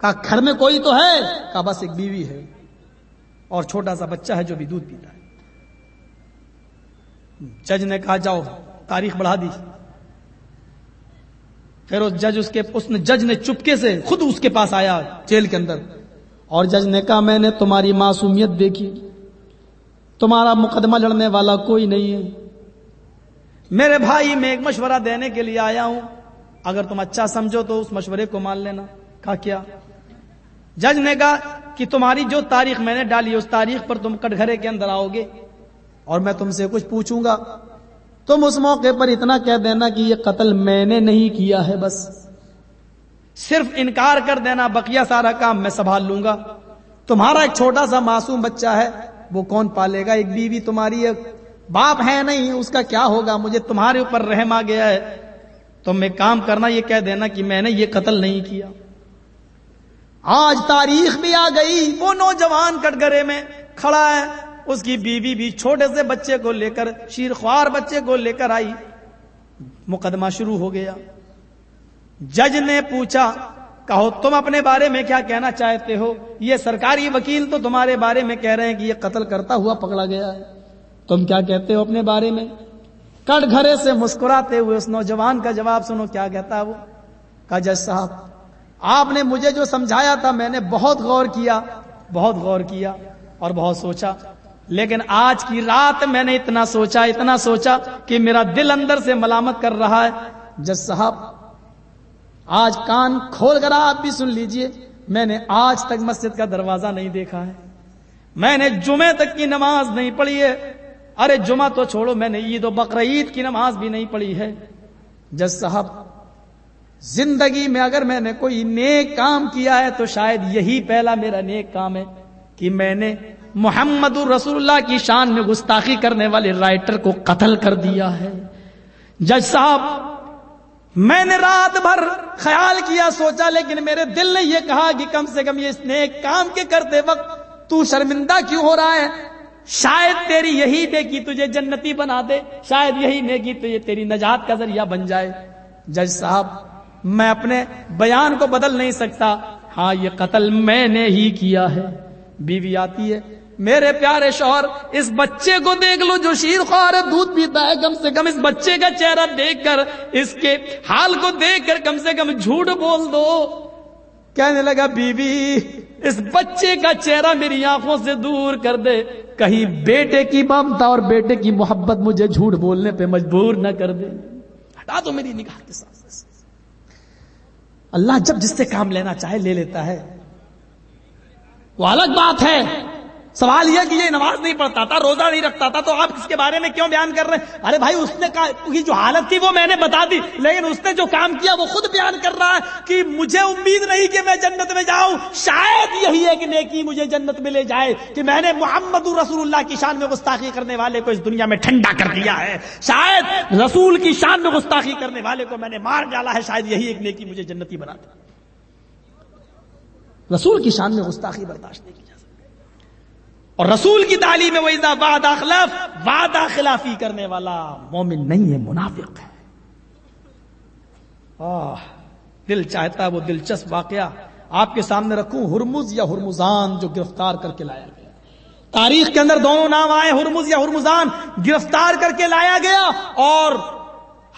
کہا، گھر میں کوئی تو ہے؟ کہا، بس ایک بیوی ہے۔ اور چھوٹا سا بچہ ہے جو بھی دودھ پیتا ہے۔ جج نے کہا، جاؤ، تاریخ بڑھا دی۔ پھر اس جج اس کے، اس نے، جج نے چپکے سے خود اس کے پاس آیا جیل کے اندر۔ اور جج نے کہا، میں نے تمہاری معصومیت دیکھی۔ تمہارا مقدمہ لڑنے والا کوئی نہیں ہے۔ میرے بھائی، میں ایک مشورہ دینے کے لیے آیا ہوں۔ اگر تم اچھا سمجھو تو اس مشورے کو مان لینا۔ کہا، کیا؟ جج نے کہا کہ تمہاری جو تاریخ میں نے ڈالی، اس تاریخ پر تم کٹگرے کے اندر آؤ گے۔ اور میں تم سے کچھ پوچھوں گا۔ تم اس موقع پر اتنا کہہ دینا کہ یہ قتل میں نے نہیں کیا ہے، بس۔ صرف انکار کر دینا، بقیہ سارا کام میں سنبھال لوں گا۔ تمہارا ایک چھوٹا سا معصوم بچہ ہے، وہ کون پالے گا؟ ایک بیوی تمہاری، ایک باپ ہے نہیں، اس کا کیا ہوگا؟ مجھے تمہارے اوپر رحم آ گیا ہے۔ تم ایک کام کرنا، یہ کہہ دینا کہ میں نے یہ قتل نہیں کیا۔ آج تاریخ بھی آ گئی، وہ نوجوان کٹگرے میں کھڑا ہے۔ اس کی بیوی بھی چھوٹے سے بچے کو لے کر شیر خوار بچے کو لے کر آئی۔ مقدمہ شروع ہو گیا۔ جج نے پوچھا، کہو تم اپنے بارے میں کیا کہنا چاہتے ہو؟ یہ سرکاری وکیل تو تمہارے بارے میں کہہ رہے ہیں کہ یہ قتل کرتا ہوا پکڑا گیا ہے۔ تم کیا کہتے ہو اپنے بارے میں؟ کٹ گھرے سے مسکراتے ہوئے اس نوجوان کا جواب سنو، کیا کہتا ہے وہ؟ کہا، جج صاحب، آپ نے مجھے جو سمجھایا تھا میں نے بہت غور کیا، بہت غور کیا اور بہت سوچا۔ لیکن آج کی رات میں نے اتنا سوچا اتنا سوچا کہ میرا دل اندر سے ملامت کر رہا ہے۔ جج صاحب، آج کان کھول کر آپ بھی سن لیجیے، میں نے آج تک مسجد کا دروازہ نہیں دیکھا ہے۔ میں نے جمعے تک کی نماز نہیں پڑھی ہے۔ ارے جمعہ تو چھوڑو، میں نے عید و بقر عید کی نماز بھی نہیں پڑھی ہے۔ جج صاحب، زندگی میں اگر میں نے کوئی نیک کام کیا ہے تو شاید یہی پہلا میرا نیک کام ہے کہ میں نے محمد رسول اللہ کی شان میں گستاخی کرنے والے رائٹر کو قتل کر دیا ہے۔ جج صاحب، میں نے رات بھر خیال کیا، سوچا، لیکن میرے دل نے یہ کہا کہ کم سے کم یہ اس نیک کام کے کرتے وقت تو شرمندہ کیوں ہو رہا ہے؟ شاید تیری یہی نیکی تجھے جنتی بنا دے، شاید یہی نیکی تجھے تیری نجات کا ذریعہ بن جائے۔ جج صاحب، میں اپنے بیان کو بدل نہیں سکتا۔ ہاں یہ قتل میں نے ہی کیا ہے۔ بیوی آتی ہے، میرے پیارے شوہر، اس بچے کو دیکھ لو، جو شیر خوار دودھ پیتا ہے۔ کم سے کم اس بچے کا چہرہ دیکھ کر، اس کے حال کو دیکھ کر کم سے کم جھوٹ بول دو۔ کہنے لگا، بیوی اس بچے کا چہرہ میری آنکھوں سے دور کر دے۔ کہیں بیٹے کی ممتا اور بیٹے کی محبت مجھے جھوٹ بولنے پہ مجبور نہ کر دے۔ ہٹا دو میری نگاہ کے ساتھ۔ اللہ جب جس سے کام لینا چاہے لے لیتا ہے۔ وہ الگ بات ہے۔ سوال یہ کہ یہ نماز نہیں پڑھتا تھا، روزہ نہیں رکھتا تھا، تو آپ اس کے بارے میں کیوں بیان کر رہے ہیں؟ ارے بھائی، اس نے کہا جو حالت تھی وہ میں نے بتا دی، لیکن اس نے جو کام کیا وہ خود بیان کر رہا ہے کہ مجھے امید نہیں کہ میں جنت میں جاؤں۔ شاید یہی ایک نیکی مجھے جنت میں لے جائے، کہ میں نے محمد رسول اللہ کی شان میں گستاخی کرنے والے کو اس دنیا میں ٹھنڈا کر دیا ہے۔ شاید رسول کی شان میں گستاخی کرنے والے کو میں نے مار ڈالا ہے، شاید یہی ایک نیکی مجھے جنتی بنا دے رسول کی شان میں گستاخی برداشت نہیں کی اور رسول کی تعلیم ویزا وعدہ خلاف، وعدہ خلافی کرنے والا مومن نہیں ہے، منافق ہے۔ آہ، دل چاہتا ہے وہ دلچسپ واقعہ آپ کے سامنے رکھوں، ہرمز یا ہرمزان جو گرفتار کر کے لایا گیا۔ تاریخ کے اندر دونوں نام آئے، ہرمز یا ہرمزان، گرفتار کر کے لایا گیا اور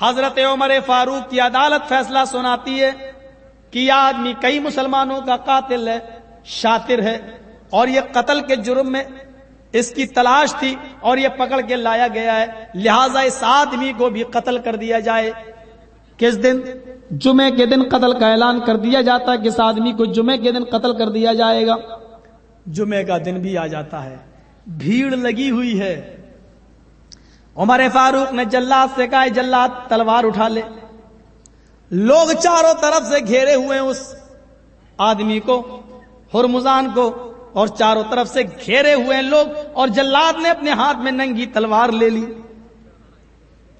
حضرت عمر فاروق کی عدالت فیصلہ سناتی ہے کہ یہ آدمی کئی مسلمانوں کا قاتل ہے، شاطر ہے۔ اور یہ قتل کے جرم میں اس کی تلاش تھی اور یہ پکڑ کے لایا گیا ہے۔ لہذا اس آدمی کو بھی قتل کر دیا جائے۔ کس دن؟ جمعے کے دن قتل کا اعلان کر دیا جاتا ہے کس آدمی کو جمعے کے دن قتل کر دیا جائے گا۔ جمعے کا دن بھی آ جاتا ہے۔ بھیڑ لگی ہوئی ہے۔ عمر فاروق نے جلات سے کہا جلات تلوار اٹھا لے۔ لوگ چاروں طرف سے گھیرے ہوئے اس آدمی کو، ہرمزان کو۔ اور چاروں طرف سے گھیرے ہوئے لوگ اور جلاد نے اپنے ہاتھ میں ننگی تلوار لے لی۔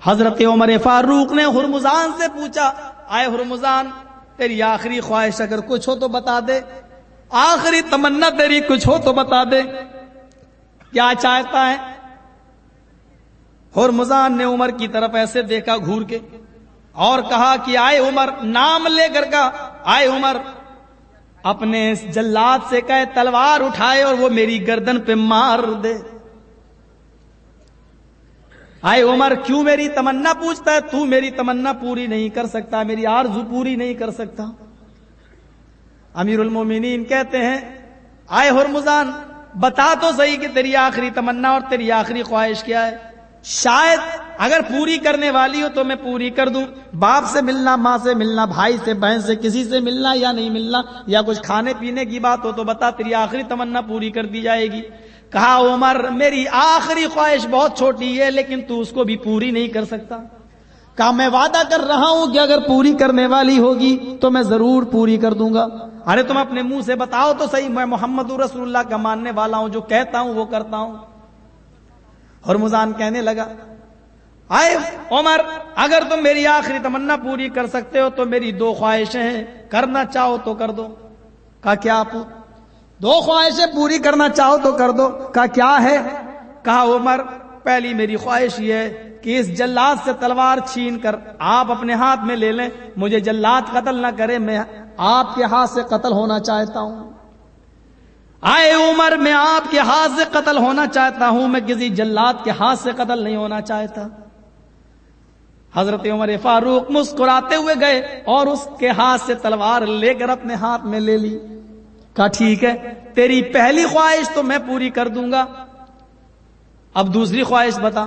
حضرت عمر فاروق نے ہرمزان سے پوچھا، آئے ہرمزان، تیری آخری خواہش اگر کچھ ہو تو بتا دے۔ آخری تمنا تیری کچھ ہو تو بتا دے۔ کیا چاہتا ہے؟ ہرمزان نے عمر کی طرف ایسے دیکھا گھور کے اور کہا کہ، آئے عمر، نام لے کر کا آئے عمر اپنے جلاد سے کہے، تلوار اٹھائے اور وہ میری گردن پہ مار دے۔ آئے عمر، کیوں میری تمنا پوچھتا ہے؟ تو میری تمنا پوری نہیں کر سکتا، میری آرزو پوری نہیں کر سکتا۔ امیر المومنین کہتے ہیں، آئے ہرمزان، بتا تو صحیح کہ تیری آخری تمنا اور تیری آخری خواہش کیا ہے؟ شاید اگر پوری کرنے والی ہو تو میں پوری کر دوں۔ باپ سے ملنا، ماں سے ملنا، بھائی سے، بہن سے، کسی سے ملنا یا نہیں ملنا، یا کچھ کھانے پینے کی بات ہو تو بتا، تیری آخری تمنا پوری کر دی جائے گی۔ کہا، عمر، میری آخری خواہش بہت چھوٹی ہے، لیکن تو اس کو بھی پوری نہیں کر سکتا۔ کہا، میں وعدہ کر رہا ہوں کہ اگر پوری کرنے والی ہوگی تو میں ضرور پوری کر دوں گا۔ ارے، تم اپنے منہ سے بتاؤ تو صحیح، میں محمد رسول اللہ کا ماننے والا ہوں، جو کہتا ہوں وہ کرتا ہوں۔ ہرمزان کہنے لگا، آئے عمر، اگر تم میری آخری تمنا پوری کر سکتے ہو تو میری دو خواہشیں ہیں، کرنا چاہو تو کر دو۔ کہا کیا آپ؟ دو خواہشیں پوری کرنا چاہو تو کر دو۔ کہا کیا ہے؟ کہا، عمر، پہلی میری خواہش یہ ہے کہ اس جلات سے تلوار چھین کر آپ اپنے ہاتھ میں لے لیں۔ مجھے جلات قتل نہ کرے، میں آپ کے ہاتھ سے قتل ہونا چاہتا ہوں۔ آئے عمر، میں آپ کے ہاتھ سے قتل ہونا چاہتا ہوں، میں کسی جلات کے ہاتھ سے قتل نہیں ہونا چاہتا۔ حضرت عمر فاروق مسکراتے ہوئے گئے اور اس کے ہاتھ سے تلوار لے کر اپنے ہاتھ میں لے لی۔ کہا، ٹھیک ہے، تیری پہلی خواہش تو میں پوری کر دوں گا۔ اب دوسری خواہش بتا۔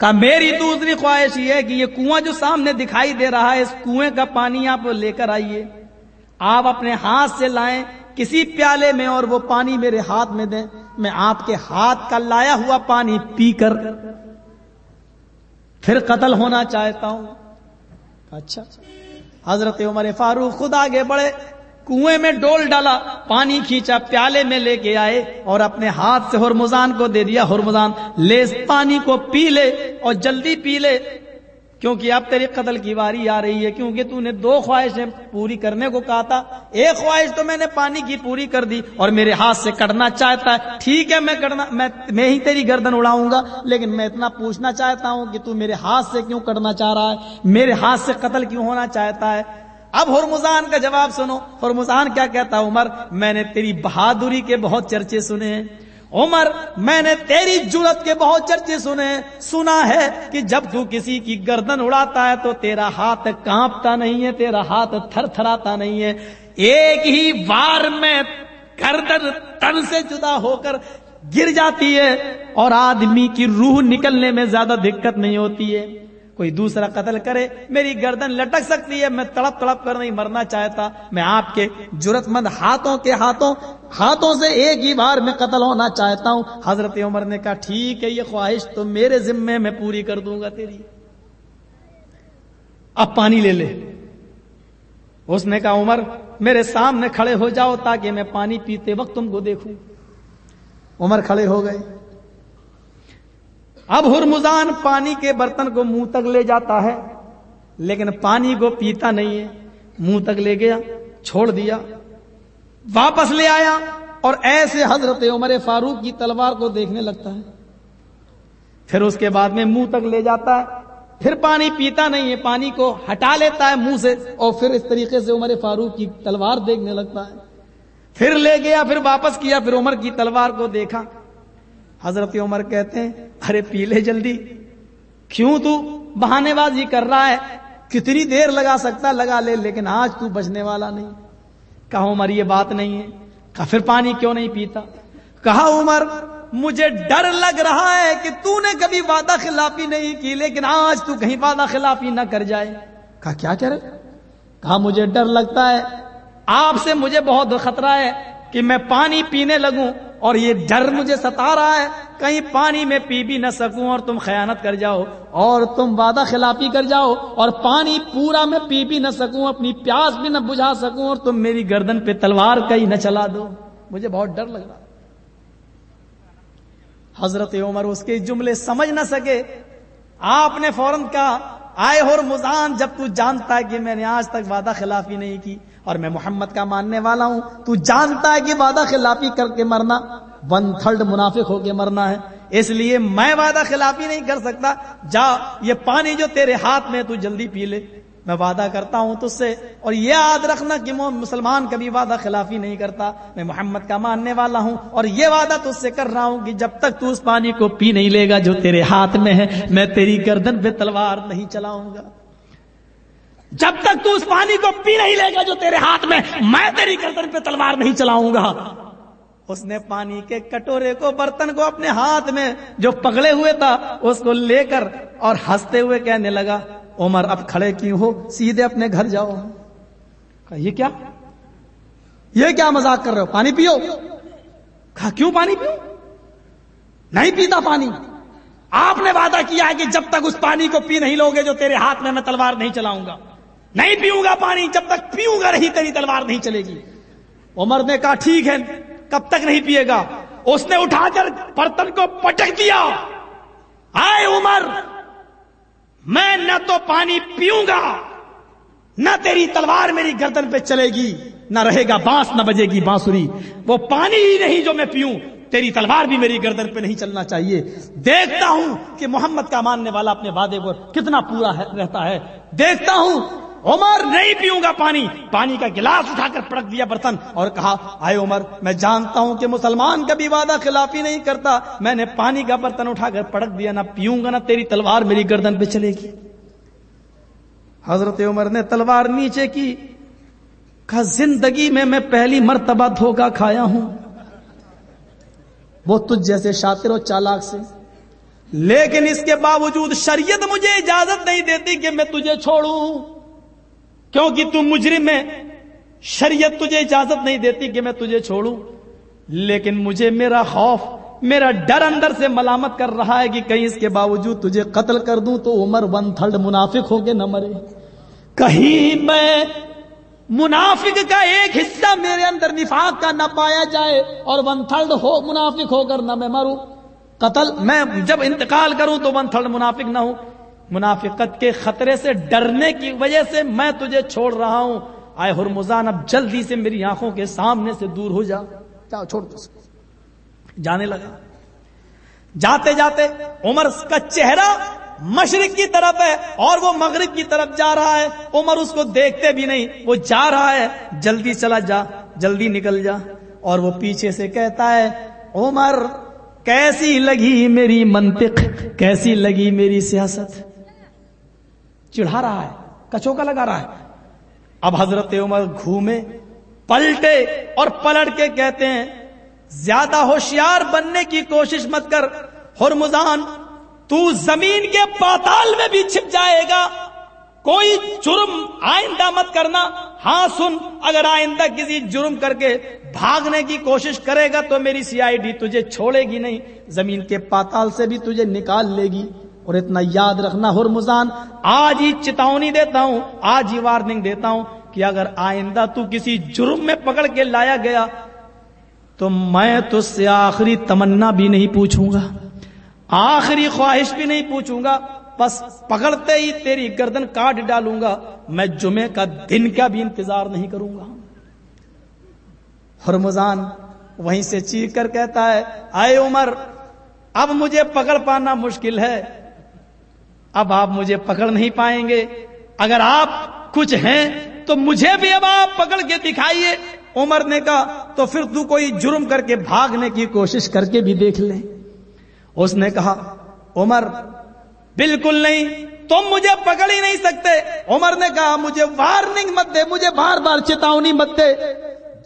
کہا، میری دوسری خواہش یہ ہے کہ یہ کنواں جو سامنے دکھائی دے رہا ہے، اس کنویں کا پانی آپ لے کر آئیے۔ آپ اپنے ہاتھ سے لائیں کسی پیالے میں اور وہ پانی میرے ہاتھ میں دیں، میں آپ کے ہاتھ کا لایا ہوا پانی پی کر پھر قتل ہونا چاہتا ہوں۔ اچھا۔ حضرت عمر فاروق خود آگے بڑھے، کنویں میں ڈول ڈالا، پانی کھینچا، پیالے میں لے کے آئے اور اپنے ہاتھ سے ہرمزان کو دے دیا۔ ہرمزان لے پانی کو پی لے اور جلدی پی لے۔ کیونکہ اب تیری قتل کی واری آ رہی ہے، کیونکہ تو نے دو خواہشیں پوری کرنے کو کہا تھا۔ ایک خواہش تو میں نے پانی کی پوری کر دی اور میرے ہاتھ سے کٹنا چاہتا ہے۔ ٹھیک ہے، میں کرنا میں میں ہی تیری گردن اڑاؤں گا، لیکن میں اتنا پوچھنا چاہتا ہوں کہ تو میرے ہاتھ سے کیوں کٹنا چاہ رہا ہے؟ میرے ہاتھ سے قتل کیوں ہونا چاہتا ہے؟ اب ہرمزان کا جواب سنو۔ ہرمزان کیا کہتا عمر؟ میں نے تیری بہادری کے بہت چرچے سنے ہیں۔ عمر، میں نے تیری جرت کے بہت چرچے سنے، سنا ہے کہ جب تو کسی کی گردن اڑاتا ہے تو تیرا ہاتھ کانپتا نہیں ہے، تیرا ہاتھ تھر تھراتا نہیں ہے۔ ایک ہی بار میں گردن تن سے جدا ہو کر گر جاتی ہے اور آدمی کی روح نکلنے میں زیادہ دقت نہیں ہوتی ہے۔ کوئی دوسرا قتل کرے، میری گردن لٹک سکتی ہے، میں تڑپ تڑپ کر نہیں مرنا چاہتا۔ میں آپ کے جرت مند ہاتھوں کے ہاتھوں ہاتھوں سے ایک ہی بار میں قتل ہونا چاہتا ہوں۔ حضرت عمر نے کہا، ٹھیک ہے، یہ خواہش تو میرے ذمے میں پوری کر دوں گا تیری۔ اب پانی لے لے۔ اس نے کہا، عمر، میرے سامنے کھڑے ہو جاؤ تاکہ میں پانی پیتے وقت تم کو دیکھوں۔ عمر کھڑے ہو گئے۔ اب ہرمزان پانی کے برتن کو منہ تک لے جاتا ہے، لیکن پانی کو پیتا نہیں ہے، منہ تک لے گیا، چھوڑ دیا، واپس لے آیا، اور ایسے حضرت عمر فاروق کی تلوار کو دیکھنے لگتا ہے۔ پھر اس کے بعد میں منہ تک لے جاتا ہے، پھر پانی پیتا نہیں ہے، پانی کو ہٹا لیتا ہے منہ سے، اور پھر اس طریقے سے عمر فاروق کی تلوار دیکھنے لگتا ہے۔ پھر لے گیا، پھر واپس کیا، پھر عمر کی تلوار کو دیکھا۔ حضرت عمر کہتے ہیں، ارے پی لے جلدی۔ کیوں تو بہانے بازی کر رہا ہے؟ کتنی دیر لگا سکتا لگا لے، لیکن آج تو بچنے والا نہیں۔ کہا عمر، یہ بات نہیں ہے۔ کہا، پھر پانی کیوں نہیں پیتا؟ کہا، عمر، مجھے ڈر لگ رہا ہے کہ تو نے کبھی وعدہ خلافی نہیں کی، لیکن آج تو کہیں وعدہ خلافی نہ کر جائے۔ کہا، کیا کہہ رہے؟ کہا، مجھے ڈر لگتا ہے۔ آپ سے مجھے بہت خطرہ ہے کہ میں پانی پینے لگوں۔ اور یہ ڈر مجھے ستا رہا ہے، کہیں پانی میں پی بھی نہ سکوں اور تم خیانت کر جاؤ، اور تم وعدہ خلافی کر جاؤ، اور پانی پورا میں پی بھی نہ سکوں، اپنی پیاس بھی نہ بجھا سکوں، اور تم میری گردن پہ تلوار کہیں نہ چلا دو۔ مجھے بہت ڈر لگ رہا حضرت عمر اس کے جملے سمجھ نہ سکے۔ آپ نے فوراً کہا، آئے ہو مزان جب تو جانتا ہے کہ میں نے آج تک وعدہ خلافی نہیں کی۔ اور میں محمد کا ماننے والا ہوں۔ تو جانتا ہے کہ وعدہ خلافی کر کے مرنا ون تھرڈ منافق ہو کے مرنا ہے۔ اس لیے میں وعدہ خلافی نہیں کر سکتا۔ جا، یہ پانی جو تیرے ہاتھ میں تو جلدی پی لے۔ میں وعدہ کرتا ہوں تج سے۔ اور یہ یاد رکھنا کہ مسلمان کبھی وعدہ خلافی نہیں کرتا۔ میں محمد کا ماننے والا ہوں۔ اور یہ وعدہ تج سے کر رہا ہوں کہ جب تک تو اس پانی کو پی نہیں لے گا جو تیرے ہاتھ میں ہے، میں تیری گردن پہ تلوار نہیں چلاؤں گا۔ جب تک تو اس پانی کو پی نہیں لے گا جو تیرے ہاتھ میں میں تیری گردن پہ تلوار نہیں چلاؤں گا۔ اس نے پانی کے کٹورے کو برتن کو اپنے ہاتھ میں، جو پگڑے ہوئے تھا، اس کو لے کر اور ہنستے ہوئے کہنے لگا، عمر اب کھڑے کیوں ہو؟ سیدھے اپنے گھر جاؤ۔ کہا، یہ کیا؟ یہ کیا مزاق کر رہے ہو؟ پانی پیو۔ کہا، کیوں پانی پیو؟ نہیں پیتا پانی۔ آپ نے وعدہ کیا ہے کہ جب تک اس پانی کو پی نہیں لوگے، جو تیرے ہاتھ میں میں تلوار نہیں چلاؤں گا۔ نہیں پیوں گا پانی جب تک پیوں گا نہیں، تیری تلوار نہیں چلے گی۔ عمر نے کہا، ٹھیک ہے، کب تک نہیں پیے گا؟ اس نے اٹھا کر برتن کو پٹک دیا۔ آئے عمر، میں نہ تو پانی پیوں گا، نہ تیری تلوار میری گردن پہ چلے گی، نہ رہے گا بانس، نہ بجے گی بانسری وہ پانی ہی نہیں جو میں پیوں، تیری تلوار بھی میری گردن پہ نہیں چلنا چاہیے۔ دیکھتا ہوں کہ محمد کا ماننے والا اپنے وعدے پر کتنا پورا رہتا ہے۔ دیکھتا ہوں عمر نہیں پیوں گا پانی۔ پانی کا گلاس اٹھا کر پڑک دیا برتن اور کہا، آئے عمر، میں جانتا ہوں کہ مسلمان کبھی وعدہ خلافی نہیں کرتا۔ میں نے پانی کا برتن اٹھا کر پڑک دیا، نہ پیوں گا نہ تیری تلوار میری گردن پہ چلے گی۔ حضرت عمر نے تلوار نیچے کی، کہا، زندگی میں میں پہلی مرتبہ دھوکا کھایا ہوں۔ وہ تجھ جیسے شاطر و چالاک سے۔ لیکن اس کے باوجود شریعت مجھے اجازت نہیں دیتی کہ میں تجھے چھوڑوں۔ کیونکہ تم مجرم میں شریعت تجھے اجازت نہیں دیتی کہ میں تجھے چھوڑوں۔ لیکن مجھے میرا خوف، میرا ڈر اندر سے ملامت کر رہا ہے کہ کہیں اس کے باوجود تجھے قتل کر دوں تو عمر ون تھرڈ منافق ہو کے نہ مرے۔ کہیں میں منافق کا ایک حصہ میرے اندر نفاق کا نہ پایا جائے اور ون تھرڈ ہو منافق ہو کر نہ میں مروں۔ قتل، میں جب انتقال کروں تو ون تھرڈ منافق نہ ہوں۔ منافقت کے خطرے سے ڈرنے کی وجہ سے میں تجھے چھوڑ رہا ہوں۔ آئے ہرمزان، اب جلدی سے میری آنکھوں کے سامنے سے دور ہو جا۔ جاؤ، چھوڑ دو۔ جانے لگا۔ جاتے جاتے عمر کا چہرہ مشرق کی طرف ہے اور وہ مغرب کی طرف جا رہا ہے۔ عمر اس کو دیکھتے بھی نہیں، وہ جا رہا ہے۔ جلدی چلا جا، جلدی نکل جا۔ اور وہ پیچھے سے کہتا ہے، عمر، کیسی لگی میری منطق، کیسی لگی میری سیاست؟ چڑھا رہا ہے کچو کا لگا رہا ہے۔ اب حضرت عمر گھومے، پلٹے اور پلٹ کے کہتے ہیں، زیادہ ہوشیار بننے کی کوشش مت کر، ہرمزان، تو زمین کے پاتال میں بھی چھپ جائے گا۔ کوئی جرم آئندہ مت کرنا۔ ہاں سن، اگر آئندہ کسی جرم کر کے بھاگنے کی کوشش کرے گا تو میری سی آئی ڈی تجھے چھوڑے گی نہیں، زمین کے پاتال سے بھی تجھے نکال لے گی۔ اور اتنا یاد رکھنا ہرمزان، آج ہی چتاونی دیتا ہوں، آج ہی وارننگ دیتا ہوں کہ اگر آئندہ تو کسی جرم میں پکڑ کے لایا گیا، تو میں تج سے آخری تمنا بھی نہیں پوچھوں گا، آخری خواہش بھی نہیں پوچھوں گا، بس پکڑتے ہی تیری گردن کاٹ ڈالوں گا، میں جمعے کا دن کا بھی انتظار نہیں کروں گا۔ ہرمزان وہیں سے چیخ کر کہتا ہے، آئے عمر، اب مجھے پکڑ پانا مشکل ہے۔ اب آپ مجھے پکڑ نہیں پائیں گے۔ اگر آپ کچھ ہیں تو مجھے بھی اب آپ پکڑ کے دکھائیے۔ عمر نے کہا، تو پھر تو کوئی جرم کر کے بھاگنے کی کوشش کر کے بھی دیکھ لیں۔ اس نے کہا، عمر، بالکل نہیں، تم مجھے پکڑ ہی نہیں سکتے۔ عمر نے کہا، مجھے وارننگ مت دے، مجھے بار بار چتاونی مت دے۔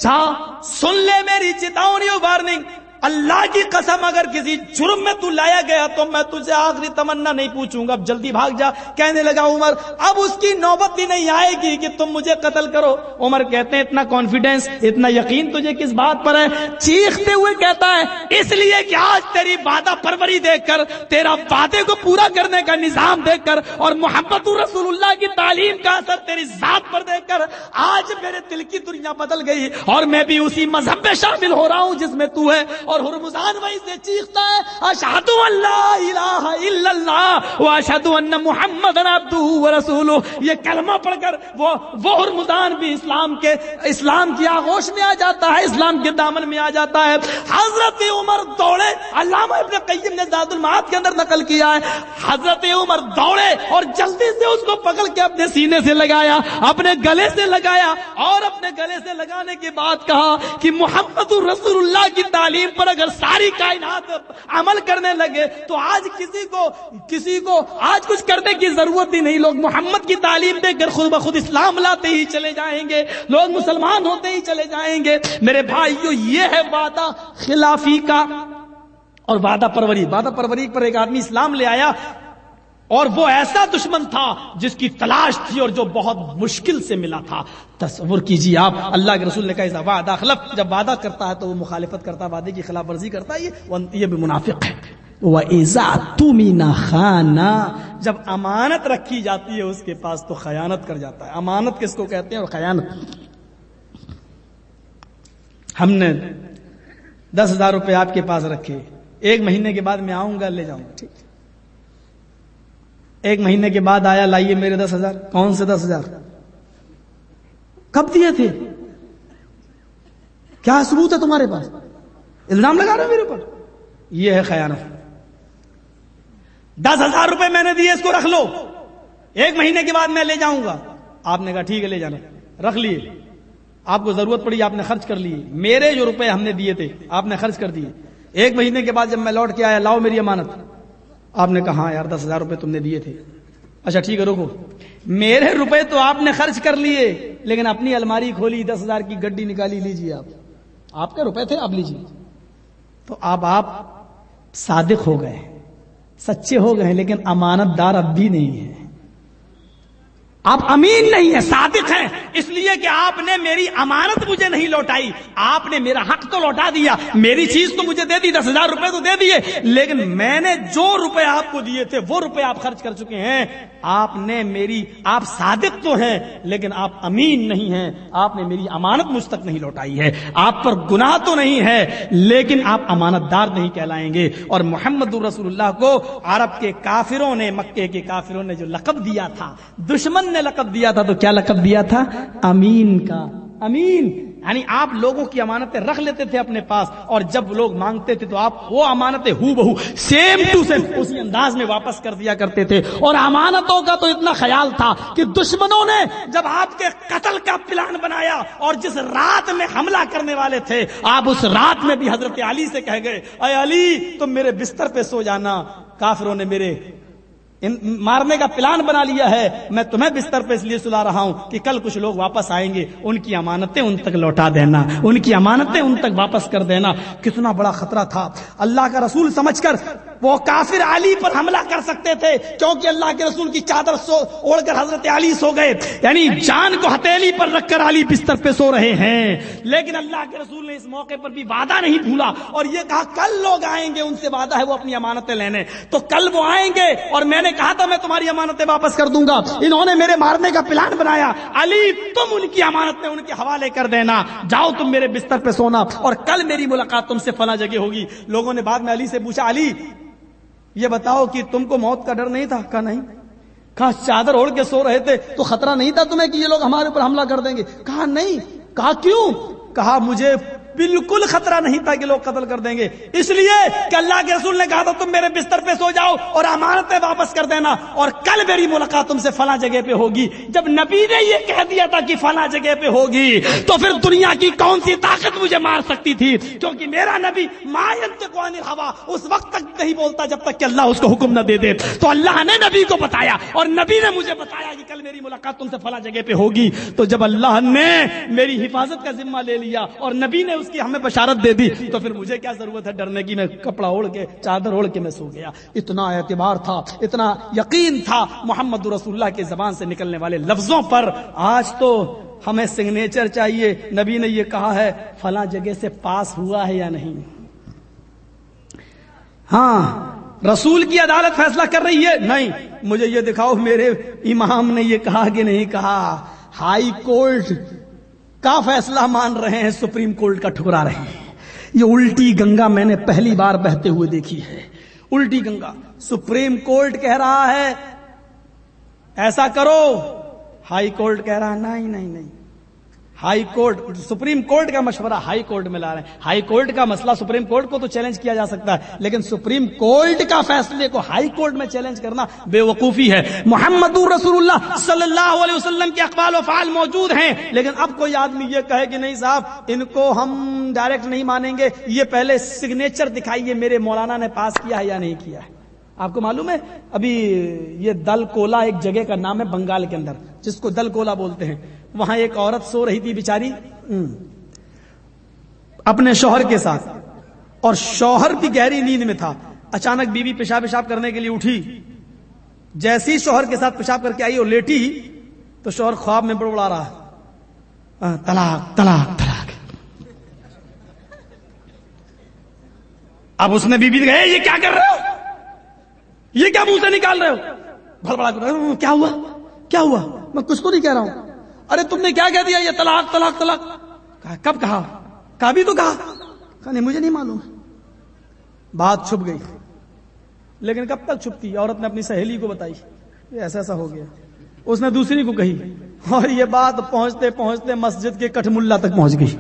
جا، سن لے میری چتاونی وارننگ اللہ کی قسم اگر کسی جرم میں تو لایا گیا تو میں تجھے آخری تمنا نہیں پوچھوں گا۔ اب جلدی بھاگ جا۔ کہنے لگا عمر، اب اس کی نوبت بھی نہیں آئے گی کہ تم مجھے قتل کرو۔ عمر کہتے ہیں، اتنا کانفیڈینس اتنا یقین تجھے کس بات پر ہے؟ چیختے ہوئے کہتا ہے، اس لیے کہ آج تیری وعدہ پروری دیکھ کر، تیرا وعدے کو پورا کرنے کا نظام دیکھ کر، اور محمد رسول اللہ کی تعلیم کا اثر تیری ذات پر دیکھ کر، آج میرے دل کی دنیا بدل گئی اور میں بھی اسی مذہب میں شامل ہو رہا ہوں جس میں تو ہے۔ اور ہرمزان وہیں سے چیختا ہے اشہد اللہ الہ الا اللہ و اشہد ان محمد عبدہ و یہ کلمہ پڑھ کر وہ وہ ہرمزان بھی اسلام کے، اسلام کی آغوش میں آ جاتا ہے، اسلام کے دامن میں آ جاتا ہے۔ حضرت عمر دوڑے، علامہ ابن قیم نے زاد المعاد کے اندر نقل کیا ہے۔ حضرت عمر دوڑے اور جلدی سے اس کو پکڑ کے اپنے سینے سے لگایا، اپنے گلے سے لگایا اور اپنے گلے سے لگانے کے بعد کہا کہ محمد رسول اللہ کی تعلیم پر اگر ساری کائنات عمل کرنے لگے تو آج کسی کو کسی کو آج کچھ کرنے کی ضرورت ہی نہیں۔ لوگ محمد کی تعلیم دے کر خود بخود اسلام لاتے ہی چلے جائیں گے۔ لوگ مسلمان ہوتے ہی چلے جائیں گے۔ میرے بھائیو، یہ ہے وعدہ خلافی کا۔ اور وعدہ پروری وعدہ پروری پر ایک آدمی اسلام لے آیا۔ اور وہ ایسا دشمن تھا جس کی تلاش تھی اور جو بہت مشکل سے ملا تھا۔ تصور کیجیے آپ، اللہ کے رسول نے کہا وعدہ خلف جب وعدہ کرتا ہے تو وہ مخالفت کرتا ہے، وعدے کی خلاف ورزی کرتا ہے، یہ بھی منافق ہے۔ وہ ایزا تمینا خانہ جب امانت رکھی جاتی ہے اس کے پاس تو خیانت کر جاتا ہے۔ امانت کس کو کہتے ہیں اور خیانت؟ ہم نے دس ہزار روپے آپ کے پاس رکھے۔ ایک مہینے کے بعد میں آؤں گا، لے جاؤں گا۔ ٹھیک۔ ایک مہینے کے بعد آیا، لائیے میرے دس ہزار۔ کون سے دس ہزار؟ کب دیے تھے؟ کیا ثبوت ہے تمہارے پاس؟ الزام لگا رہے میرے اوپر؟ یہ ہے خیانت۔ دس ہزار روپے میں نے دیے، اس کو رکھ لو۔ ایک مہینے کے بعد میں لے جاؤں گا۔ آپ نے کہا، ٹھیک ہے، لے جانا۔ رکھ لیے۔ آپ کو ضرورت پڑی، آپ نے خرچ کر لیے۔ میرے جو روپے ہم نے دیے تھے، آپ نے خرچ کر دیے۔ ایک مہینے کے بعد جب میں لوٹ کے آیا، لاؤ میری امانت۔ آپ نے کہا، یار، دس ہزار روپے تم نے دیے تھے. اچھا ٹھیک ہے روکو میرے روپے تو آپ نے خرچ کر لیے، لیکن اپنی الماری کھولی، دس ہزار کی گڈی نکالی لیجیے آپ۔ آپ کے روپے تھے، آپ لیجیے تو اب آپ صادق ہو گئے، سچے ہو گئے، لیکن امانت دار اب بھی نہیں ہے آپ امین نہیں ہیں صادق ہیں اس لیے کہ آپ نے میری امانت مجھے نہیں لوٹائی۔ آپ نے میرا حق تو لوٹا دیا۔ میری چیز تو مجھے دے دی، دس ہزار روپے تو دے دیے۔ لیکن میں نے جو روپے آپ کو دیے تھے، وہ روپے آپ خرچ کر چکے ہیں۔ آپ نے میری، آپ صادق تو ہیں، لیکن آپ امین نہیں ہیں۔ آپ نے میری امانت مجھ تک نہیں لوٹائی ہے۔ آپ پر گناہ تو نہیں ہے، لیکن آپ امانت دار نہیں کہلائیں گے۔ اور محمد الرسول اللہ کو عرب کے کافروں نے، مکے کے کافروں نے جو لقب دیا تھا، دشمن نے لقب دیا تھا تو کیا لقب دیا تھا؟ امین کا۔ امین۔ یعنی آپ لوگوں کی امانتیں رکھ لیتے تھے اپنے پاس اور جب لوگ مانگتے تھے تو آپ وہ امانتیں ہو بہو سیم ٹو سیم اسی انداز میں واپس کر دیا کرتے تھے۔ اور امانتوں کا تو اتنا خیال تھا کہ دشمنوں نے جب آپ کے قتل کا پلان بنایا اور جس رات میں حملہ کرنے والے تھے، آپ اس رات میں بھی حضرت علی سے کہہ گئے، اے علی، تم میرے بستر پہ سو جانا، کافروں نے میرے مارنے کا پلان بنا لیا ہے میں تمہیں بستر پہ اس لیے سلا رہا ہوں کہ کل کچھ لوگ واپس آئیں گے ان کی امانتیں ان تک لوٹا دینا ان کی امانتیں ان تک واپس کر دینا کتنا بڑا خطرہ تھا اللہ کا رسول سمجھ کر وہ کافر علی پر حملہ کر سکتے تھے کیونکہ اللہ کے رسول کی چادر سو اوڑھ کر حضرت علی سو گئے یعنی جان کو ہتھیلی پر رکھ کر علی بستر پہ سو رہے ہیں لیکن اللہ کے رسول نے اس موقع پر بھی وعدہ نہیں بھولا اور یہ کہا کل لوگ آئیں گے ان سے وعدہ ہے وہ اپنی امانتیں لینے تو کل وہ آئیں گے اور میں نے نے کہا تھا میں تمہاری امانتیں واپس کر دوں گا۔ انہوں نے میرے مارنے کا پلان بنایا۔ علی، تم ان کی امانتیں ان کے حوالے کر دینا۔ جاؤ تم میرے بستر پہ سونا اور کل میری ملاقات تم سے فلاں جگہ ہوگی۔ لوگوں نے بعد میں علی سے پوچھا، علی، یہ بتاؤ کہ تم کو موت کا ڈر نہیں تھا؟ کہا، نہیں۔ کہا، چادر اوڑھ کے سو رہے تھے تو خطرہ نہیں تھا تمہیں کہ یہ لوگ ہمارے اوپر حملہ کر دیں گے؟ کہا، نہیں۔ کہا، کیوں؟ کہا، مجھے بالکل خطرہ نہیں تھا کہ لوگ قتل کر دیں گے۔ اس لیے کہ اللہ کے رسول نے کہا تھا، تم میرے بستر پہ سو جاؤ اور امانتیں واپس کر دینا اور کل میری ملاقات تم سے فلاں جگہ پہ ہوگی۔ جب نبی نے یہ کہہ دیا تھا کہ فلاں جگہ پہ ہوگی، تو پھر دنیا کی کون سی طاقت مجھے مار سکتی تھی؟ کیونکہ میرا نبی ماینت کو ہوا اس وقت تک نہیں بولتا جب تک کہ اللہ اس کو حکم نہ دے دے۔ تو اللہ نے نبی کو بتایا اور نبی نے مجھے بتایا کہ کل میری ملاقات تم سے فلاں جگہ پہ ہوگی۔ تو جب اللہ نے میری حفاظت کا ذمہ لے لیا اور نبی نے اس اس کی ہمیں بشارت دے دی، تو پھر مجھے کیا ضرورت ہے ڈرنے کی؟ میں کپڑا اوڑھ کے، چادر اوڑھ کے میں سو گیا۔ اتنا اعتبار تھا، اتنا یقین تھا محمد رسول اللہ کے زبان سے نکلنے والے لفظوں پر۔ آج تو ہمیں سگنیچر چاہیے۔ نبی نے یہ کہا ہے، فلاں جگہ سے پاس ہوا ہے یا نہیں؟ ہاں رسول کی عدالت فیصلہ کر رہی ہے؟ نہیں۔ مجھے یہ دکھاؤ، میرے امام نے یہ کہا کہ نہیں کہا؟ ہائی کورٹ کا فیصلہ مان رہے ہیں، سپریم کورٹ کا ٹھکرا رہے ہیں۔ یہ الٹی گنگا میں نے پہلی بار بہتے ہوئے دیکھی ہے۔ الٹی گنگا، سپریم کورٹ کہہ رہا ہے، ایسا کرو۔ ہائی کورٹ کہہ رہا نہیں نہیں نہیں۔ ہائی کورٹ، سپریم کورٹ کا مشورہ ہائی کورٹ میں لا رہے ہیں۔ ہائی کورٹ کا مسئلہ سپریم کورٹ کو تو چیلنج کیا جا سکتا ہے، لیکن سپریم کورٹ کا فیصلے کو ہائی کورٹ میں چیلنج کرنا بے وقوفی ہے۔ محمد رسول اللہ صلی اللہ علیہ وسلم کے اقبال و فعال موجود ہیں، لیکن اب کوئی آدمی یہ کہے کہ نہیں صاحب، ان کو ہم ڈائریکٹ نہیں مانیں گے۔ یہ پہلے سگنیچر دکھائیے میرے مولانا نے پاس کیا ہے یا نہیں کیا ہے۔ آپ کو معلوم ہے، ابھی یہ دل کولا ایک جگہ کا نام ہے بنگال کے اندر، جس کو دل کولا بولتے ہیں۔ وہاں ایک عورت سو رہی تھی بیچاری۔ اپنے شوہر کے ساتھ۔ اور شوہر بھی گہری نیند میں تھا۔ اچانک بیوی پیشاب پیشاب کرنے کے لیے اٹھی۔ جیسی شوہر کے ساتھ پیشاب کر کے آئی اور لیٹی، تو شوہر خواب میں بڑبڑا رہا۔ طلاق طلاق طلاق۔ اب اس نے بیوی گئے یہ کیا کر رہے ہو؟ یہ کیا منہ سے نکال رہے ہو؟ بڑبڑا ہاں، کیا ہوا؟ کیا ہوا؟ میں کچھ تو نہیں کہہ رہا ہوں۔ ارے تم نے کیا کہہ دیا یہ طلاق طلاق طلاق؟ کہا، کب کہا؟ کہا بھی تو کہا۔ کہا، نہیں، مجھے نہیں معلوم۔ بات چھپ گئی۔ لیکن کب تک چھپتی؟ عورت نے اپنی سہیلی کو بتائی۔ ایسا ایسا ہو گیا۔ اس نے دوسری کو کہی۔ اور یہ بات پہنچتے پہنچتے مسجد کے کٹھ ملا تک پہنچ گئی۔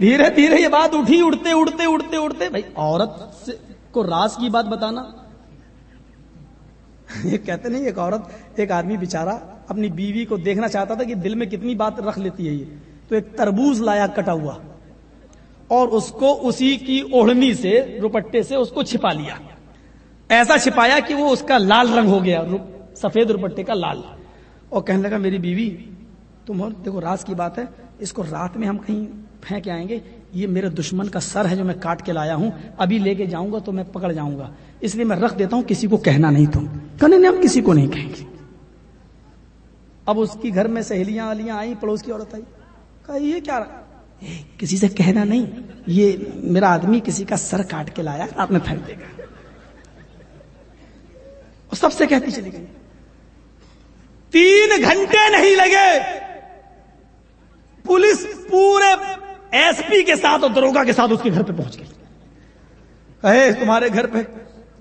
دھیرے دھیرے یہ بات اٹھی، اڑتے اڑتے اڑتے اڑتے۔ بھائی، عورت کو راز کی بات بتانا؟ یہ کہتے نہیں، ایک عورت، ایک آدمی بےچارا اپنی بیوی کو دیکھنا چاہتا تھا کہ دل میں کتنی بات رکھ لیتی ہے یہ، تو ایک تربوز لایا کٹا ہوا اور اس کو اسی کی اوڑھنی سے روپٹے سے اس کو چھپا لیا۔ ایسا چھپایا کہ وہ اس کا لال رنگ ہو گیا سفید روپٹے کا لال۔ اور کہنے لگا، میری بیوی، تم اور دیکھو، راز کی بات ہے، اس کو رات میں ہم کہیں پھینک آئیں گے یہ میرے دشمن کا سر ہے جو میں کاٹ کے لایا ہوں، ابھی لے کے جاؤں گا تو میں پکڑ جاؤں گا۔ اس لیے میں رکھ دیتا ہوں، کسی کو کہنا نہیں تم۔ کہنے نہیں، ہم کسی کو نہیں کہیں گے۔ اب اس کی گھر میں سہیلیاں والیاں آئی پڑوس کی عورت آئی۔ کہا، یہ کیا کسی سے کہنا نہیں۔ یہ میرا آدمی کسی کا سر کاٹ کے لایا آپ میں پھینک دے گا۔ سب سے کہتی چلی گئی۔ تین گھنٹے نہیں لگے، پولیس پورے ایس پی کے ساتھ اور دروگا کے ساتھ اس کے گھر پہ پہنچ گئی کہے تمہارے گھر پہ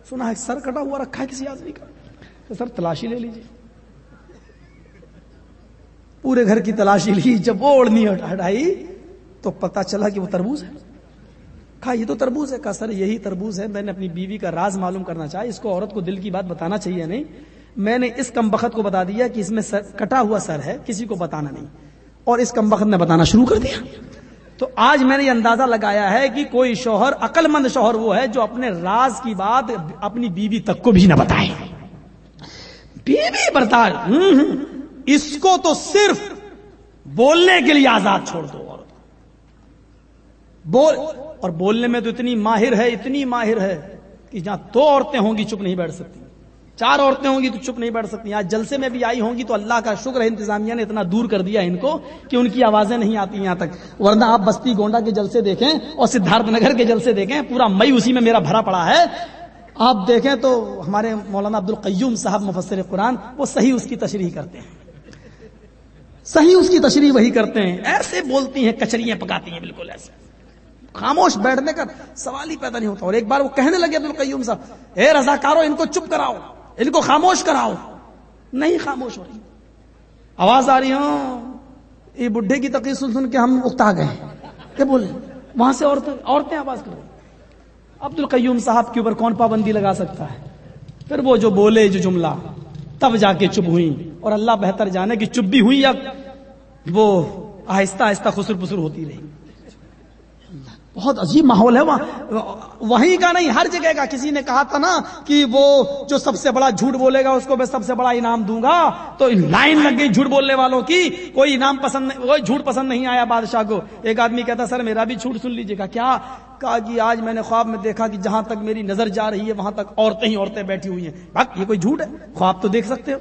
سنا ہے سر کٹا ہوا رکھا ہے کسی آدمی کا۔ سر، تلاشی لے لیجیے پورے گھر کی تلاشی لی۔ جب وہ اوڑھنی ہٹائی، تو پتا چلا کہ وہ تربوز ہے۔ کہا، یہ تو تربوز ہے۔ کہا، سر، یہی تربوز ہے۔ میں نے اپنی بیوی کا راز معلوم کرنا چاہا۔ اس کو عورت کو دل کی بات بتانا چاہیے نہیں؟ میں نے اس کم بخت کو بتا دیا کہ اس میں سر، کٹا ہوا سر ہے، کسی کو بتانا نہیں۔ اور اس کم بخت نے بتانا شروع کر دیا۔ تو آج میں نے یہ اندازہ لگایا ہے کہ کوئی شوہر عقل مند شوہر وہ ہے جو اپنے راز کی بات اپنی بیوی تک کو بھی نہ بتائے۔ بیوی بتا اس کو تو صرف بولنے کے لیے آزاد چھوڑ دو۔ عورت بول، اور بولنے میں تو اتنی ماہر ہے، اتنی ماہر ہے کہ جہاں دو عورتیں ہوں گی چپ نہیں بیٹھ سکتی۔ چار عورتیں ہوں گی تو چپ نہیں بیٹھ سکتی آج جلسے میں بھی آئی ہوں گی تو اللہ کا شکر ہے انتظامیہ نے اتنا دور کر دیا ان کو کہ ان کی آوازیں نہیں آتی یہاں تک۔ ورنہ آپ بستی گونڈا کے جلسے دیکھیں اور سدھارتھ نگر کے جلسے دیکھیں، پورا مئی اسی میں میرا بھرا پڑا ہے۔ آپ دیکھیں تو ہمارے مولانا عبد القیوم صاحب مفسر قرآن، وہ صحیح اس کی تشریح کرتے ہیں۔ صحیح اس کی تشریح وہی کرتے ہیں۔ ایسے بولتی ہیں، کچریاں پکاتی ہیں، بالکل ایسے۔ خاموش بیٹھنے کا سوال ہی پیدا نہیں ہوتا۔ اور ایک بار وہ کہنے لگے عبد القیوم صاحب، اے رضاکارو، ان کو چپ کراؤ۔ ان کو خاموش کراؤ۔ نہیں خاموش ہو رہی۔ آواز آ رہی ہوں ہاں۔ یہ بڈھے کی تقریر سن سن کے ہم اکتا گئے کیا بولے وہاں سے عورتیں عورتیں آواز کر رہی عبد القیوم صاحب کے اوپر کون پابندی لگا سکتا ہے؟ پھر وہ جو بولے، جو جملہ، تب جا کے چپ ہوئی اور اللہ بہتر جانے کہ چپ بھی ہوئی یا وہ آہستہ آہستہ خسر پسر ہوتی رہی۔ بہت عجیب ماحول ہے وہاں۔ وہیں کا نہیں، ہر جگہ کا۔ کسی نے کہا تھا نا کہ وہ جو سب سے بڑا جھوٹ بولے گا، اس کو میں سب سے بڑا انعام دوں گا۔ تو لائن لگ گئی جھوٹ بولنے والوں کی۔ کوئی انعام پسند کوئی جھوٹ پسند نہیں آیا بادشاہ کو۔ ایک آدمی کہتا سر، میرا بھی جھوٹ سن لیجیے گا۔ کیا؟ کہا کہ آج میں نے خواب میں دیکھا کہ جہاں تک میری نظر جا رہی ہے، وہاں تک عورتیں ہی عورتیں بیٹھی ہوئی ہیں۔ یہ کوئی جھوٹ ہے؟ خواب تو دیکھ سکتے ہو۔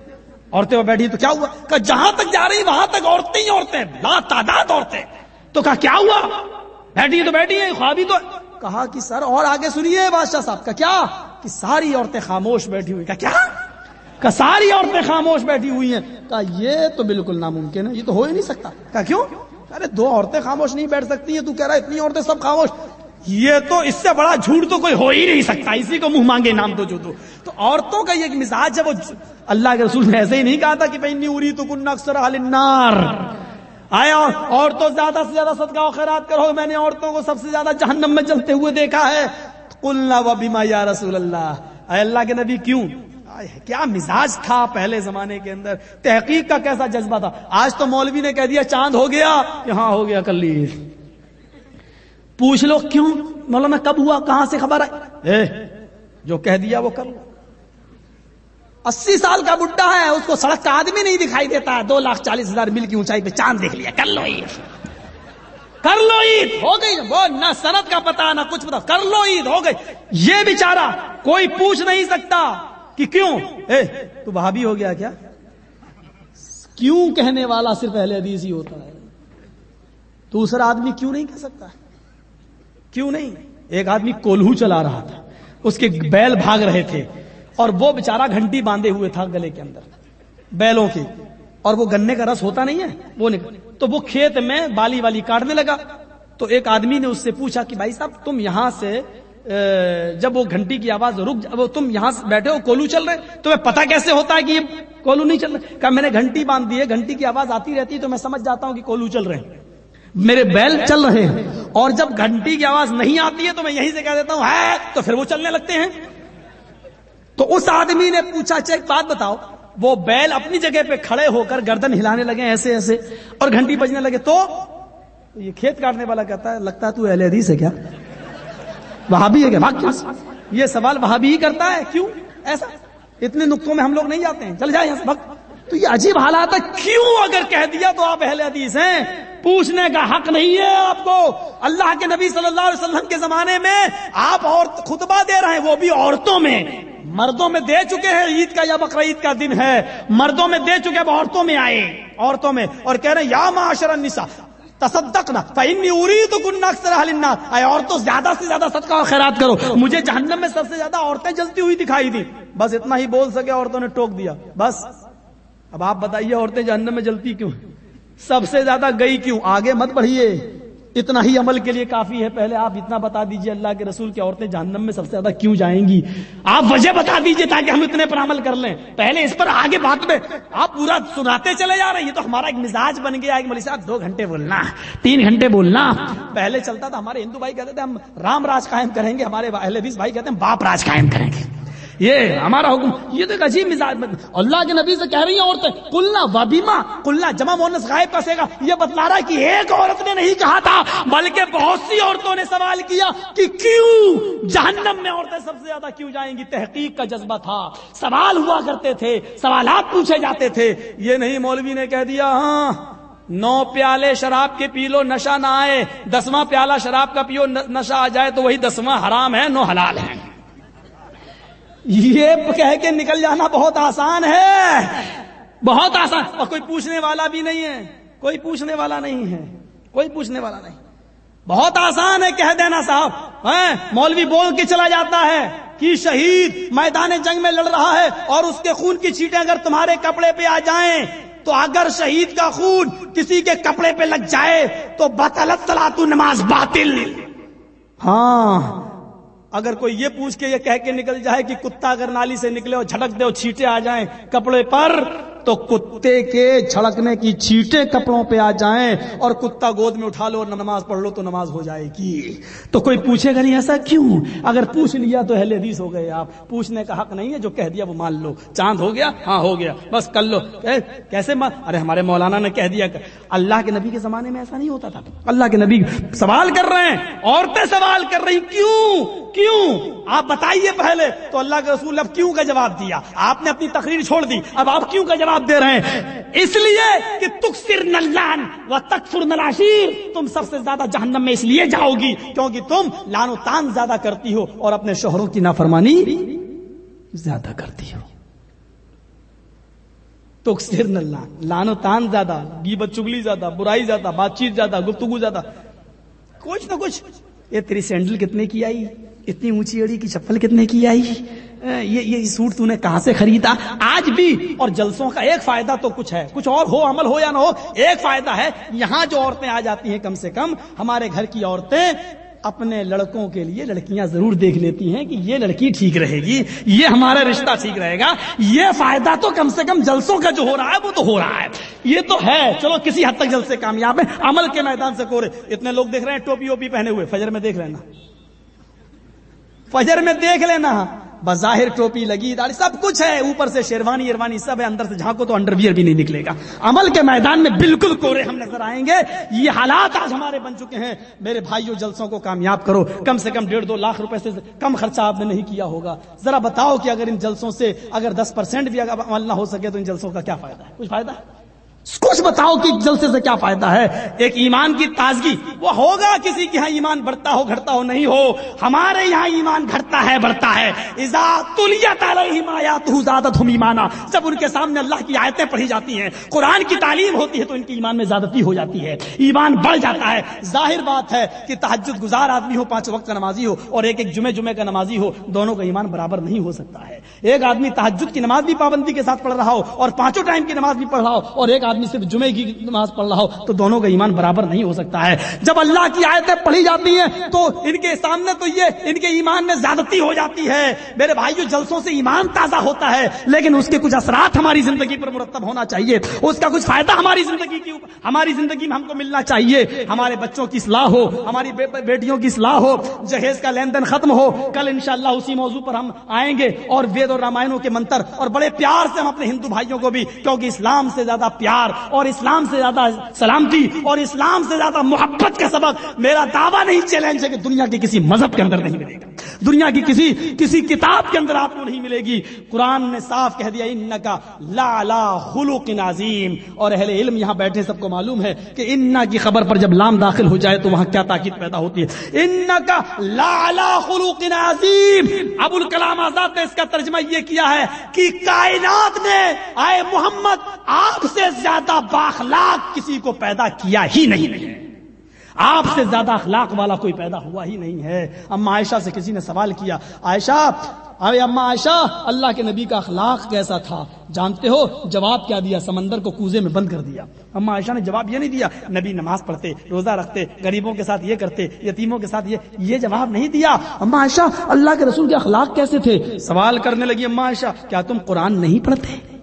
عورتیں وہ بیٹھی تو کیا ہوا؟ کہ جہاں تک جا رہی وہاں تک عورتیں ہی عورتیں لا تعداد عورتیں۔ تو کہا، کیا ہوا؟ بیٹھی تو بیٹھی ہے خوابی تو کہا کہ سر اور آگے سنیے بادشاہ صاحب کا کیا؟ کہ ساری عورتیں خاموش بیٹھی ہوئی کیا؟ کہ ساری عورتیں خاموش بیٹھی ہوئی ہیں۔ کہا، یہ تو بالکل ناممکن ہے، یہ تو ہو ہی نہیں سکتا۔ کہا، کیوں؟ ارے، دو عورتیں خاموش نہیں بیٹھ سکتی ہیں، تو کہہ رہا اتنی عورتیں سب خاموش۔ یہ تو اس سے بڑا جھوٹ تو کوئی ہو ہی نہیں سکتا، اسی کو منہ مانگے نام تو جو تو تو عورتوں کا یہ مزاج ہے، وہ اللہ کے رسول نے ایسے ہی نہیں کہا تھا کہ بھائی اری تو کن اکثر النار۔ آیا عورتوں زیادہ سے زیادہ صدقہ و خیرات کرو۔ میں نے عورتوں کو سب سے زیادہ جہنم میں جلتے ہوئے دیکھا ہے۔ قلنا و بیما یا رسول اللہ۔ اے اللہ کے نبی کیوں؟ کیا مزاج تھا پہلے زمانے کے اندر؟ تحقیق کا کیسا جذبہ تھا؟ آج تو مولوی نے کہہ دیا، چاند ہو گیا۔ ہاں ہو گیا کل پوچھ لو کیوں؟ مولانا، کب ہوا؟ کہاں سے خبر ہے جو کہہ دیا وہ کر لو اسی سال کا بڈھا ہے، اس کو سڑک کا آدمی نہیں دکھائی دیتا ہے۔ دو لاکھ چالیس ہزار میل کی اونچائی پہ چاند دیکھ لیا۔ کر لو عید۔ کر لو عید۔ ہو گئی۔ وہ نہ سنت کا پتا نہ کچھ پتا کر لو عید۔ ہو گئی۔ یہ بیچارہ کوئی پوچھ نہیں سکتا کہ کیوں؟ اے، تو بھابھی ہو گیا کیا؟ کیوں کہنے والا صرف اہل حدیث ہی ہوتا ہے؟ دوسرا آدمی کیوں نہیں کہہ سکتا؟ کیوں نہیں؟ ایک آدمی کولہو چلا رہا تھا۔ اس کے بیل بھاگ رہے تھے۔ اور وہ بےچارا گھنٹی باندھے ہوئے تھا گلے کے اندر، بیلوں کے، اور وہ گنے کا رس ہوتا نہیں ہے، وہ تو وہ کھیت میں بالی والی کاٹنے لگا۔ تو ایک آدمی نے اس سے پوچھا کہ بھائی صاحب، تم یہاں سے جب وہ گھنٹی کی آواز رک وہ تم یہاں سے بیٹھے ہو، کولو چل رہے تمہیں پتا کیسے ہوتا ہے کہ یہ کولو نہیں چل رہا میں نے گھنٹی باندھ دی ہے، گھنٹی کی آواز آتی رہتی ہے تو میں سمجھ جاتا ہوں کہ کولو چل رہے ہیں۔ میرے بیل چل رہے ہیں، اور جب گھنٹی کی آواز نہیں آتی ہے تو میں یہیں سے کہہ دیتا ہوں، ہے، تو پھر وہ چلنے لگتے ہیں۔ تو اس آدمی نے پوچھا اچھا ایک بات بتاؤ، وہ بیل اپنی جگہ پہ کھڑے ہو کر گردن ہلانے لگے ایسے ایسے اور گھنٹی بجنے لگے، تو یہ کھیت کاٹنے والا کہتا ہے، لگتا ہے تو اہل حدیث ہے کیا؟ وہاں بھی ہے کیا؟ یہ سوال وہاں بھی ہی کرتا ہے، کیوں؟ ایسا؟ اتنے نقطوں میں ہم لوگ نہیں جاتے ہیں، چل جائے تو یہ عجیب حالات ہے، کیوں اگر کہہ دیا تو آپ اہل حدیث ہیں؟ پوچھنے کا حق نہیں ہے آپ کو۔ اللہ کے نبی صلی اللہ علیہ وسلم کے زمانے میں آپ اور خطبہ دے رہے ہیں، وہ بھی عورتوں میں۔ مردوں میں دے چکے ہیں، عید کا یا بقر عید کا دن ہے۔ مردوں میں دے چکے اب عورتوں میں آئے۔ عورتوں میں۔ اور کہہ رہے ہیں، یا معاشر النساء تصدق نہ فإني كن أكثر أهل النار۔ اے عورتوں زیادہ سے زیادہ صدقہ اور خیرات کرو۔ مجھے جہنم میں سب سے زیادہ عورتیں جلتی ہوئی دکھائی دی بس اتنا ہی بول سکے، عورتوں نے ٹوک دیا۔ بس۔ اب آپ بتائیے، عورتیں جہنم میں جلتی کیوں سب سے زیادہ گئی کیوں؟ آگے مت بڑھیے۔ اتنا ہی عمل کے لیے کافی ہے۔ پہلے آپ اتنا بتا دیجیے اللہ کے رسول کی عورتیں جہنم میں سب سے زیادہ کیوں جائیں گی؟ آپ وجہ بتا دیجیے تاکہ ہم اتنے پر عمل کر لیں۔ پہلے اس پر، آگے بات میں۔ آپ پورا سناتے چلے جا رہے ہیں۔ یہ تو ہمارا ایک مزاج بن گیا۔ ایک ملی صاحب، دو گھنٹے بولنا، تین گھنٹے بولنا۔ پہلے چلتا تھا، ہمارے ہندو بھائی کہتے تھے، ہم رام راج قائم کریں گے، ہمارے اہل حدیث بھائی کہتے ہیں باپ راج قائم کریں گے۔ یہ ہمارا حکم، یہ تو ایک عجیب مزاج اللہ کے نبی سے کہہ رہی ہیں عورتیں کلنا وبیما کلنا جمع مونس غائب کا سیگا، یہ بتلا رہا ہے کہ ایک عورت نے نہیں کہا تھا، بلکہ بہت سی عورتوں نے سوال کیا کہ کیوں جہنم میں عورتیں سب سے زیادہ کیوں جائیں گی؟ تحقیق کا جذبہ تھا، سوال ہوا کرتے تھے، سوالات پوچھے جاتے تھے۔ یہ نہیں مولوی نے کہہ دیا ہاں نو پیالے شراب کے پی لو نشہ نہ آئے، دسواں پیالہ شراب کا پیو نشہ آ جائے تو وہی دسواں حرام ہے، نو حلال ہے یہ کہہ کے نکل جانا بہت آسان ہے۔ بہت آسان۔ اور کوئی پوچھنے والا بھی نہیں ہے۔ کوئی پوچھنے والا نہیں ہے۔ کوئی پوچھنے والا نہیں۔ بہت آسان ہے کہہ دینا صاحب۔ مولوی بول کے چلا جاتا ہے کہ شہید میدان جنگ میں لڑ رہا ہے اور اس کے خون کی چیٹیں اگر تمہارے کپڑے پہ آ جائیں تو اگر شہید کا خون کسی کے کپڑے پہ لگ جائے تو بطلت تو نماز باطل۔ ہاں۔ اگر کوئی یہ پوچھ کے یہ کہہ کے نکل جائے کہ کتا اگر نالی سے نکلے اور جھٹک دے اور چھیٹے آ جائیں کپڑے پر تو کتے کے چھڑکنے کی چھیٹے کپڑوں پہ آ جائیں اور کتا گود میں اٹھا لو اور نماز پڑھ لو تو نماز ہو جائے گی۔ تو کوئی پوچھے گا نہیں ایسا کیوں؟ اگر پوچھ لیا تو اہل حدیث ہو گئے آپ۔ پوچھنے کا حق نہیں ہے جو کہہ دیا وہ مان لو۔ چاند ہو گیا؟ ہاں ہو گیا۔ بس کر لو۔ کیسے مان؟ ارے، ہمارے مولانا نے کہہ دیا اللہ کے نبی کے زمانے میں ایسا نہیں ہوتا تھا۔ اللہ کے نبی سوال کر رہے ہیں۔ عورتیں سوال کر رہی کیوں؟ کیوں؟ آپ بتائیے پہلے۔ تو اللہ کے رسول اب کیوں کا جواب دیا؟ آپ نے اپنی تقریر چھوڑ دی۔ اب آپ کیوں کا جواب جواب دے رہے ہیں۔ اس لیے کہ تکسر نلان و تکفر نلاشیر، تم سب سے زیادہ جہنم میں اس لیے جاؤ گی کیونکہ تم لان و تان زیادہ کرتی ہو اور اپنے شوہروں کی نافرمانی زیادہ کرتی ہو۔ تکسر نلان، لان و تان زیادہ گیبت چگلی زیادہ، برائی زیادہ، بات چیت زیادہ، گفتگو زیادہ۔ کچھ نہ کچھ، یہ تیری سینڈل کتنے کی آئی؟ اتنی اونچی اڑی کی چپل کتنے کی آئی؟ یہ یہ سوٹ تو نے کہاں سے خریدا؟ آج بھی، اور جلسوں کا ایک فائدہ تو کچھ ہے۔ کچھ اور ہو، عمل ہو یا نہ ہو، ایک فائدہ ہے۔ یہاں جو عورتیں آ جاتی ہیں کم سے کم، ہمارے گھر کی عورتیں اپنے لڑکوں کے لیے لڑکیاں ضرور دیکھ لیتی ہیں کہ یہ لڑکی ٹھیک رہے گی، یہ ہمارا رشتہ ٹھیک رہے گا۔ یہ فائدہ تو کم سے کم جلسوں کا جو ہو رہا ہے، وہ تو ہو رہا ہے۔ یہ تو ہے۔ چلو، کسی حد تک جلسے کامیاب ہے عمل کے میدان سے کورے اتنے لوگ دیکھ رہے ہیں، ٹوپی ووپی پہنے ہوئے، فجر میں دیکھ لینا فجر میں دیکھ لینا۔ بظاہر ٹوپی لگی داڑھی، سب کچھ ہے۔ اوپر سے شیروانی ایروانی سب ہے، اندر سے جھانکو تو انڈر ویئر بھی نہیں نکلے گا۔ عمل کے میدان میں بالکل کورے ہم نظر آئیں گے۔ یہ حالات آج ہمارے بن چکے ہیں۔ میرے بھائیوں جلسوں کو کامیاب کرو۔ کم سے کم ڈیڑھ دو لاکھ روپے سے کم خرچہ آپ نے نہیں کیا ہوگا۔ ذرا بتاؤ کہ اگر ان جلسوں سے اگر دس پرسینٹ بھی عمل نہ ہو سکے تو ان جلسوں کا کیا فائدہ ہے؟ کچھ فائدہ ہے؟ کچھ بتاؤ کہ جلسے سے کیا فائدہ ہے؟ ایک ایمان کی تازگی۔ وہ ہوگا کسی کے یہاں ایمان بڑھتا ہو، گھٹتا ہو، نہیں ہو۔ ہمارے یہاں ایمان گھٹتا ہے، بڑھتا ہے۔ ایمانا۔ جب ان کے سامنے اللہ کی آیتیں پڑھی جاتی ہیں، قرآن کی تعلیم ہوتی ہے تو ان کی ایمان میں زیادتی ہو جاتی ہے۔ ایمان بڑھ جاتا ہے۔ ظاہر بات ہے کہ تحجد گزار آدمی ہو، پانچ وقت کا نمازی ہو اور ایک ایک جمعے جمعے کا نمازی ہو، دونوں کا ایمان برابر نہیں ہو سکتا ہے۔ ایک آدمی تحجد کی نماز بھی پابندی کے ساتھ پڑھ رہا ہو اور پانچوں ٹائم کی نماز بھی پڑھ رہا ہو اور ایک آدمی آدمی صرف جمعے کی نماز پڑھ رہا ہو، تو دونوں کا ایمان برابر نہیں ہو سکتا ہے۔ جب اللہ کی آیتیں پڑھی جاتی ہیں، تو ان کے سامنے تو یہ ان کے ایمان میں زیادتی ہو جاتی ہے۔ میرے بھائیو، جلسوں سے ایمان تازہ ہوتا ہے، لیکن اس کے کچھ اثرات ہماری زندگی پر مرتب ہونا چاہیے۔ اس کا کچھ فائدہ ہماری زندگی کی ہماری زندگی میں ہم کو ملنا چاہیے۔ ہمارے بچوں کی اصلاح ہو، ہماری بیٹیوں کی اصلاح ہو، جہیز کا لین دین ختم ہو۔ کل انشاءاللہ اسی موضوع پر ہم آئیں گے، اور وید اور رامائنوں کے منتر، اور بڑے پیار سے ہم اپنے ہندو بھائیوں کو بھی، کیونکہ اسلام سے زیادہ پیار پیار اور اسلام سے زیادہ سلامتی اور اسلام سے زیادہ محبت کا سبق میرا دعویٰ نہیں چیلنج ہے کہ دنیا کے کسی مذہب کے اندر نہیں ملے گا۔ دنیا کی کسی کسی کتاب کے اندر آپ کو نہیں ملے گی۔ قرآن نے صاف کہہ دیا ان کا لا خلوق نازیم اور اہل علم یہاں بیٹھے، سب کو معلوم ہے کہ انا کی خبر پر جب لام داخل ہو جائے تو وہاں کیا تاکید پیدا ہوتی ہے؟ ان کا لا خلوق نازیم ابو الکلام آزاد نے اس کا ترجمہ یہ کیا ہے کہ کائنات نے، آئے محمد، آپ سے زیادہ زیادہ باخلاق کسی کو پیدا کیا ہی نہیں ہے۔ آپ سے زیادہ اخلاق والا کوئی پیدا ہوا ہی نہیں ہے۔ اما عائشہ سے کسی نے سوال کیا، عائشہ ارے اما عائشہ، اللہ کے نبی کا اخلاق کیسا تھا؟ جانتے ہو، جواب کیا دیا، سمندر کو کوزے میں بند کر دیا۔ اما عائشہ نے جواب یہ نہیں دیا، نبی نماز پڑھتے، روزہ رکھتے، غریبوں کے ساتھ یہ کرتے، یتیموں کے ساتھ یہ یہ جواب نہیں دیا۔ اما عائشہ، اللہ کے رسول کے اخلاق کیسے تھے؟ سوال کرنے لگی اما عائشہ، کیا تم قرآن نہیں پڑھتے؟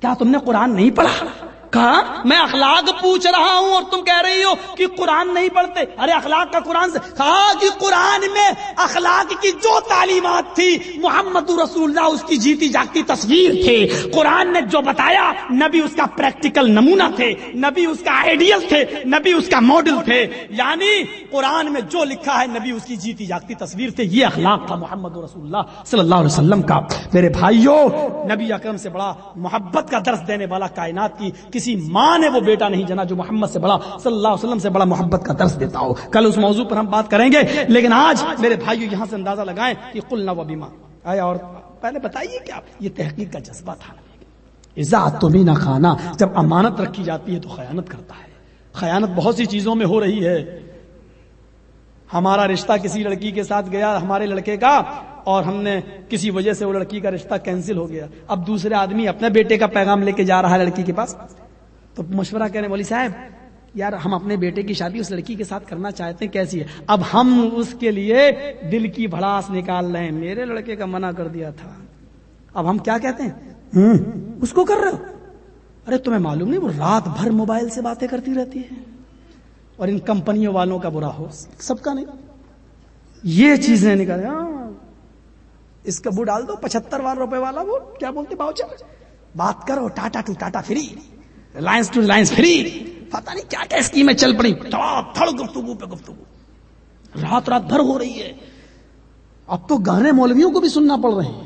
کیا تم نے قرآن نہیں پڑھا؟ کہا، میں اخلاق پوچھ رہا ہوں اور تم کہہ رہی ہو کہ قرآن نہیں پڑھتے۔ ارے اخلاق کا قرآن سے کہا کہ قرآن میں اخلاق کی جو تعلیمات تھی، محمد رسول اللہ اس کی جیتی جاگتی تصویر تھے قرآن نے جو بتایا، نبی اس کا پریکٹیکل نمونہ تھے، نبی اس کا آئیڈیل تھے، نبی اس کا ماڈل تھے۔ یعنی قرآن میں جو لکھا ہے، نبی اس کی جیتی جاگتی تصویر تھے۔ یہ اخلاق تھا محمد رسول اللہ صلی اللہ علیہ وسلم کا۔ میرے بھائیوں نبی اکرم سے بڑا محبت کا درس دینے والا کائنات کی کسی ماں نے وہ بیٹا نہیں جنا جو محمد سے بڑا، صلی اللہ علیہ وسلم سے بڑا محبت کا درس دیتا ہو۔ کل اس موضوع پر ہم بات کریں گے، لیکن آج میرے بھائیو یہاں سے اندازہ لگائیں کہ قلنا و بیما آیا اور پہلے بتائیے کیا یہ تحقیق کا جذبہ تھا۔ تو بھی کھانا جب امانت رکھی جاتی ہے تو خیانت کرتا ہے۔ خیانت بہت سی چیزوں میں ہو رہی ہے۔ ہمارا رشتہ کسی لڑکی کے ساتھ گیا، ہمارے لڑکے کا، اور ہم نے کسی وجہ سے وہ لڑکی کا رشتہ کینسل ہو گیا۔ اب دوسرے آدمی اپنے بیٹے کا پیغام لے کے جا رہا ہے لڑکی کے پاس۔ تو مشورہ کہنے والی صاحب، یار ہم اپنے بیٹے کی شادی اس لڑکی کے ساتھ کرنا چاہتے ہیں، کیسی ہے؟ اب ہم اس کے لیے دل کی بھڑاس نکال رہے ہیں میرے لڑکے کا منع کر دیا تھا۔ اب ہم کیا کہتے ہیں؟ اس کو کر رہے ہو؟ ارے، تمہیں معلوم نہیں، وہ رات بھر موبائل سے باتیں کرتی رہتی ہے اور ان کمپنیوں والوں کا برا ہو سب کا نہیں۔ یہ چیزیں نکالے ہاں، اس کا بو ڈال دو پچہتر بار روپے والا وہ، کیا بولتے باؤ بات کرو، Tata to Tata free. Reliance to Reliance free پتا نہیں کیا کیا اسکیمیں چل پڑی۔ تھڑ گفتگو پہ گفتگو۔ رات رات بھر ہو رہی ہے۔ اب تو گانے مولویوں کو بھی سننا پڑ رہے ہیں۔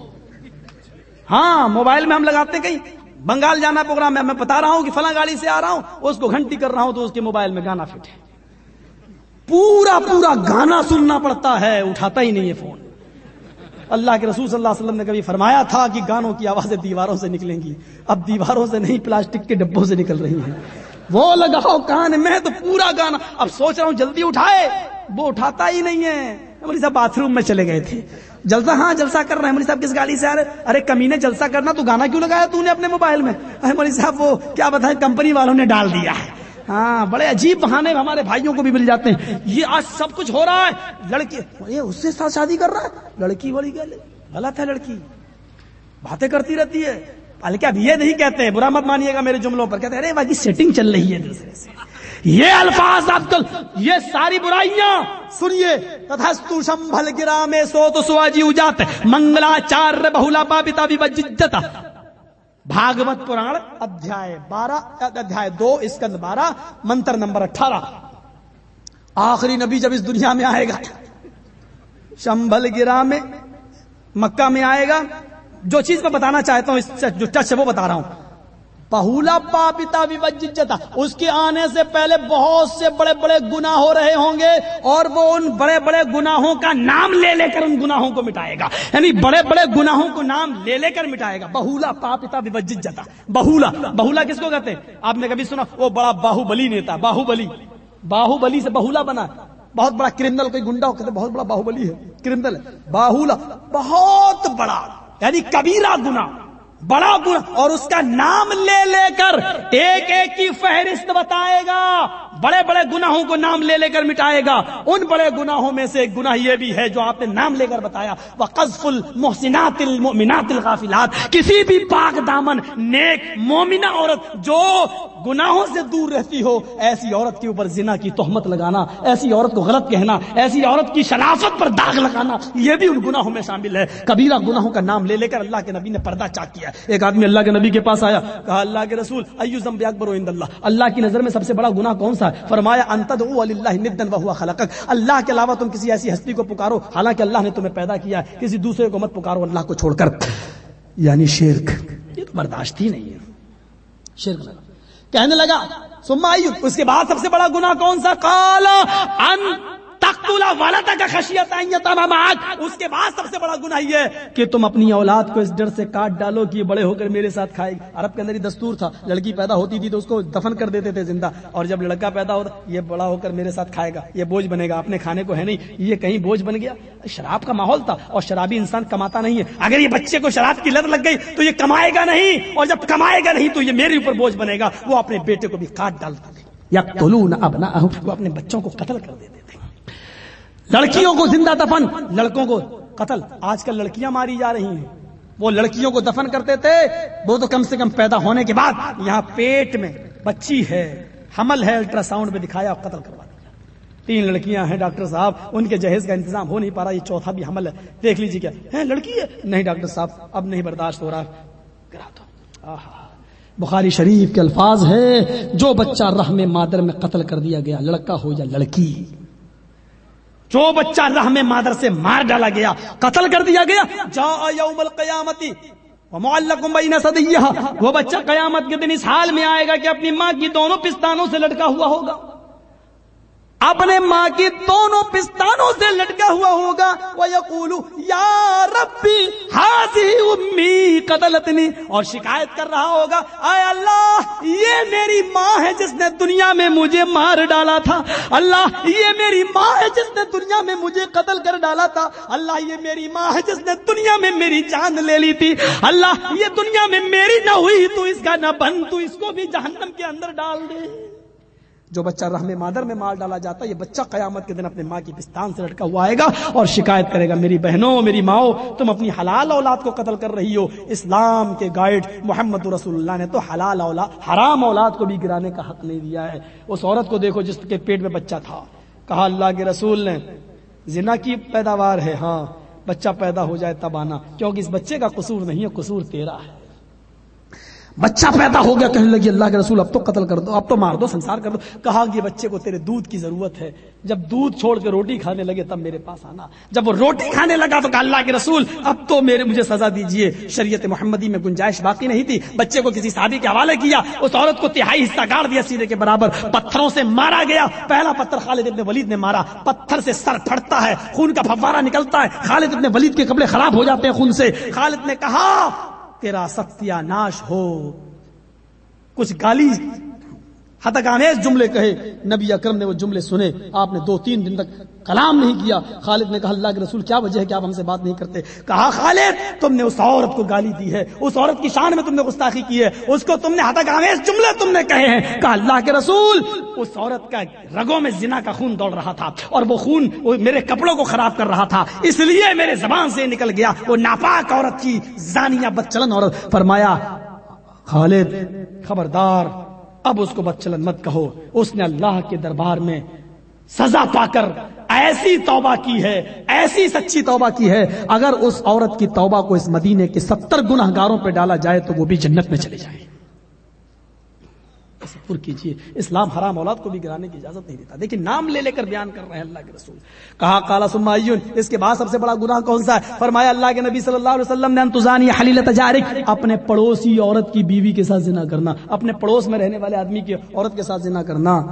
ہاں موبائل میں ہم لگاتے کہیں۔ بنگال جانا پروگرام ہے، میں بتا رہا ہوں کہ فلاں گاڑی سے آ رہا ہوں، اس کو گھنٹی کر رہا ہوں تو اس کے موبائل میں گانا فٹ ہے پورا پورا گانا سننا پڑتا ہے، اٹھاتا ہی نہیں ہے فون۔ اللہ کے رسول صلی اللہ علیہ وسلم نے کبھی فرمایا تھا کہ گانوں کی آوازیں دیواروں سے نکلیں گی۔ اب دیواروں سے نہیں، پلاسٹک کے ڈبوں سے نکل رہی ہیں۔ وہ لگاؤ کان میں تو پورا گانا۔ اب سوچ رہا ہوں جلدی اٹھائے، وہ اٹھاتا ہی نہیں ہے۔ مولی صاحب باتھ روم میں چلے گئے تھے۔ جلسہ ہاں جلسہ کر رہے ہیں۔ صاحب کس گاڑی سے آ رہے؟ ارے کمی نے جلسہ کرنا تو گانا کیوں لگایا تو نے اپنے موبائل میں؟ ارے مولی صاحب، وہ کیا بتائیں، کمپنی والوں نے ڈال دیا ہے۔ ہاں بڑے عجیب بہانے ہمارے بھائیوں کو بھی مل جاتے ہیں۔ یہ آج سب کچھ ہو رہا ہے۔ لڑکی اس سے ساتھ شادی کر رہا ہے؟ لڑکی والی گل غلط ہے لڑکی۔ باتیں کرتی رہتی ہے۔ بلکہ اب یہ نہیں کہتے ہیں، برا مت مانیے گا میرے جملوں پر۔ کہتے ہیں، ارے باقی سیٹنگ چل رہی ہے۔ دوسرے سے یہ الفاظ اب کل یہ ساری برائیاں۔ سنیے تتھستو شمبھل گرا میں سو تو سواجی اجات منگلا چار بہلا پابتا بھی بجتا بھاگوت پران ادھیائے بارہ، ادھیائے دو، اسکند بارہ، منتر نمبر اٹھارہ۔ آخری نبی جب اس دنیا میں آئے گا، شمبل گرا میں، مکہ میں آئے گا۔ جو چیز میں بتانا چاہتا ہوں جو ٹچ ہے وہ بتا رہا ہوں۔ پہولا پاپتا وجتا اس کے آنے سے پہلے بہت سے بڑے بڑے گنا ہو رہے ہوں گے اور وہ ان بڑے بڑے گناہوں کا نام لے لے کر ان گناہوں کو مٹائے گا۔ یعنی بڑے بڑے گناہوں کو نام لے لے کر مٹائے گا۔ بہولا پاپتا جتا بہولا بہولا کس کو کہتے ہیں؟ آپ نے کبھی سنا، وہ بڑا باہو بلی نیتا باہو بلی باہو بلی سے بہولا بنا۔ بہت بڑا کرمنل کوئی گنڈا ہو کہتے بہت بڑا باہوبلی ہے کرمنل باہولا، بہت بڑا یعنی کبیرہ گنا بڑا گنا اور اس کا نام لے لے کر ایک ایک کی فہرست بتائے گا۔ بڑے بڑے گناہوں کو نام لے لے کر مٹائے گا۔ ان بڑے گناہوں میں سے ایک گناہ یہ بھی ہے جو آپ نے نام لے کر بتایا۔ وہ قزف المحسنات المؤمنات الغافلات۔ کسی بھی پاک دامن، نیک، مومنہ عورت جو گناہوں سے دور رہتی ہو، ایسی عورت کے اوپر زنا کی تہمت لگانا، ایسی عورت کو غلط کہنا، ایسی عورت کی شرافت پر داغ لگانا، یہ بھی ان گناہوں میں شامل ہے۔ کبیرہ گناہوں کا نام لے لے کر اللہ کے نبی نے پردہ چاک کیا ایک آدمی اللہ کے نبی کے پاس آیا، کہا، اللہ کے رسول، ایو اکبر اللہ۔ اللہ کی نظر میں سب سے بڑا گناہ کون سا ہے۔ فرمایا، انتدعو للہ ندن وهو خلقک. اللہ کے علاوہ تم کسی ایسی ہستی کو پکارو، حالانکہ اللہ نے تمہیں پیدا کیا کسی دوسرے کو مت پکارو، اللہ کو چھوڑ کر۔ یعنی شرک۔ یہ تو برداشت ہی نہیں ہے۔ شرک لگا۔ کہنے لگا سما اس کے بعد سب سے بڑا گناہ کون سا؟ کالا ان تقتلا والدہ کا خشیت اس کے بعد سب سے بڑا گناہ یہ ہے کہ تم اپنی اولاد کو اس ڈر سے کاٹ ڈالو کہ بڑے ہو کر میرے ساتھ کھائے عرب کے اندر ہی دستور تھا، لڑکی پیدا ہوتی تھی تو اس کو دفن کر دیتے تھے زندہ۔ اور جب لڑکا پیدا ہوتا، یہ بڑا ہو کر میرے ساتھ کھائے گا۔ یہ بوجھ بنے گا، اپنے کھانے کو ہے نہیں۔ یہ کہیں بوجھ بن گیا۔ شراب کا ماحول تھا اور شرابی انسان کماتا نہیں ہے۔ اگر یہ بچے کو شراب کی لت لگ گئی تو یہ کمائے گا نہیں۔ اور جب کمائے گا نہیں تو یہ میرے اوپر بوجھ بنے گا۔ وہ اپنے بیٹے کو بھی کاٹ ڈالتا۔ تھے یا اپنا وہ اپنے بچوں کو قتل کر دیتے۔ لڑکیوں کو زندہ دفن. لڑکوں کو قتل. آج کل لڑکیاں ماری جا رہی ہیں. وہ لڑکیوں کو دفن کرتے تھے. وہ تو کم سے کم پیدا ہونے کے بعد یہاں پیٹ میں بچی ہے. حمل ہے الٹرا ساؤنڈ میں دکھایا اور قتل کروا دیا. تین لڑکیاں ہیں ڈاکٹر صاحب. ان کے جہیز کا انتظام ہو نہیں پا رہا. یہ چوتھا بھی حمل ہے. دیکھ لیجیے کیا. ہے لڑکی ہے؟ نہیں ڈاکٹر صاحب. اب نہیں برداشت ہو رہا. کرا دو. بخاری شریف کے الفاظ ہے جو بچہ رحم مادر میں قتل کر دیا گیا، لڑکا ہو یا لڑکی. جو بچہ راہ میں مادر سے مار ڈالا گیا، قتل کر دیا گیا جا یوم القیامتی وہ بچہ قیامت کے دن اس حال میں آئے گا کہ اپنی ماں کی دونوں پستانوں سے لٹکا ہوا ہوگا۔ اپنے ماں کی دونوں پستانوں سے لٹکا ہوا ہوگا۔ وہ یقول یا ربی حاضی امی قتلتنی اور شکایت کر رہا ہوگا، اے اللہ، یہ میری ماں ہے جس نے دنیا میں مجھے مار ڈالا تھا۔ اللہ، یہ میری ماں ہے جس نے دنیا میں مجھے قتل کر ڈالا تھا۔ اللہ، یہ میری ماں ہے جس نے دنیا میں میری جان لے لی تھی۔ اللہ، یہ دنیا میں میری نہ ہوئی تو اس کا نہ بن تو اس کو بھی جہنم کے اندر ڈال دے۔ جو بچہ رحم مادر میں مال ڈالا جاتا ہے، یہ بچہ قیامت کے دن اپنے ماں کی پستان سے لٹکا ہوا آئے گا اور شکایت کرے گا، میری بہنوں، میری ماؤ تم اپنی حلال اولاد کو قتل کر رہی ہو۔ اسلام کے گائیڈ محمد رسول اللہ نے تو حلال اولاد حرام اولاد کو بھی گرانے کا حق نہیں دیا ہے۔ اس عورت کو دیکھو جس کے پیٹ میں بچہ تھا۔ کہا اللہ کے رسول نے، زنا کی پیداوار ہے ہاں بچہ پیدا ہو جائے تب آنا، کیونکہ اس بچے کا قصور نہیں ہے، قصور تیرا ہے۔ بچہ پیدا ہو گیا، کہنے لگی، اللہ کے رسول، اب تو قتل کر دو، اب تو مار دو، سنسار کر دو۔ کہا کہ بچے کو تیرے دودھ کی ضرورت ہے۔ جب دودھ چھوڑ کے روٹی کھانے لگے، تب میرے پاس آنا۔ جب وہ روٹی کھانے لگا تو کہا، اللہ کے رسول، اب تو میرے، مجھے سزا دیجیے۔ شریعت محمدی میں گنجائش باقی نہیں تھی۔ بچے کو کسی شادی کے حوالے کیا، اس عورت کو تہائی حصہ گاڑ دیا سیدھے کے برابر۔ پتھروں سے مارا گیا۔ پہلا پتھر خالد ابن ولید نے مارا۔ پتھر سے سر پھٹتا ہے، خون کا فوارہ نکلتا ہے۔ خالد ابن ولید کے کپڑے خراب ہو جاتے ہیں خون سے۔ خالد نے کہا تیرا ستیہ ناش ہو۔ کچھ گالی حتکامیز جملے کہے۔ نبی اکرم نے وہ جملے سنے۔ آپ نے دو تین دن تک کلام نہیں کیا۔ خالد نے کہا، اللہ کے رسول، کیا وجہ ہے کہ آپ ہم سے بات نہیں کرتے؟ کہا، خالد، تم نے اس عورت کو گالی دی ہے۔ اس عورت کی شان میں تم نے گستاخی کی ہے۔ اس کو تم نے حتکامیز جملے تم نے کہے ہیں۔ کہا، اللہ کے رسول، اس عورت کا رگوں میں زنا کا خون دوڑ رہا تھا اور وہ خون وہ میرے کپڑوں کو خراب کر رہا تھا۔ اس لیے میرے زبان سے نکل گیا۔ وہ ناپاک عورت کی زانیہ بدچلن عورت۔ فرمایا، خالد، خبردار اب اس کو بچلن مت کہو۔ اس نے اللہ کے دربار میں سزا پا کر ایسی توبہ کی ہے، ایسی سچی توبہ کی ہے۔ اگر اس عورت کی توبہ کو اس مدینے کے ستر گناہ گاروں پہ ڈالا جائے تو وہ بھی جنت میں چلے جائیں تصور کیجیے اسلام حرام اولاد کو بھی گرانے کی اجازت نہیں دیتا۔ دیکھیں نام لے لے کر بیان کر رہے ہیں اللہ کے رسول۔ کہا کالا سما اس کے بعد سب سے بڑا گناہ کون سا ہے؟ فرمایا، اللہ کے نبی صلی اللہ علیہ وسلم نے، انتظانی حلیل تجارک اپنے پڑوسی عورت کی بیوی کے ساتھ زنا کرنا، اپنے پڑوس میں رہنے والے آدمی کی عورت کے ساتھ زنا کرنا۔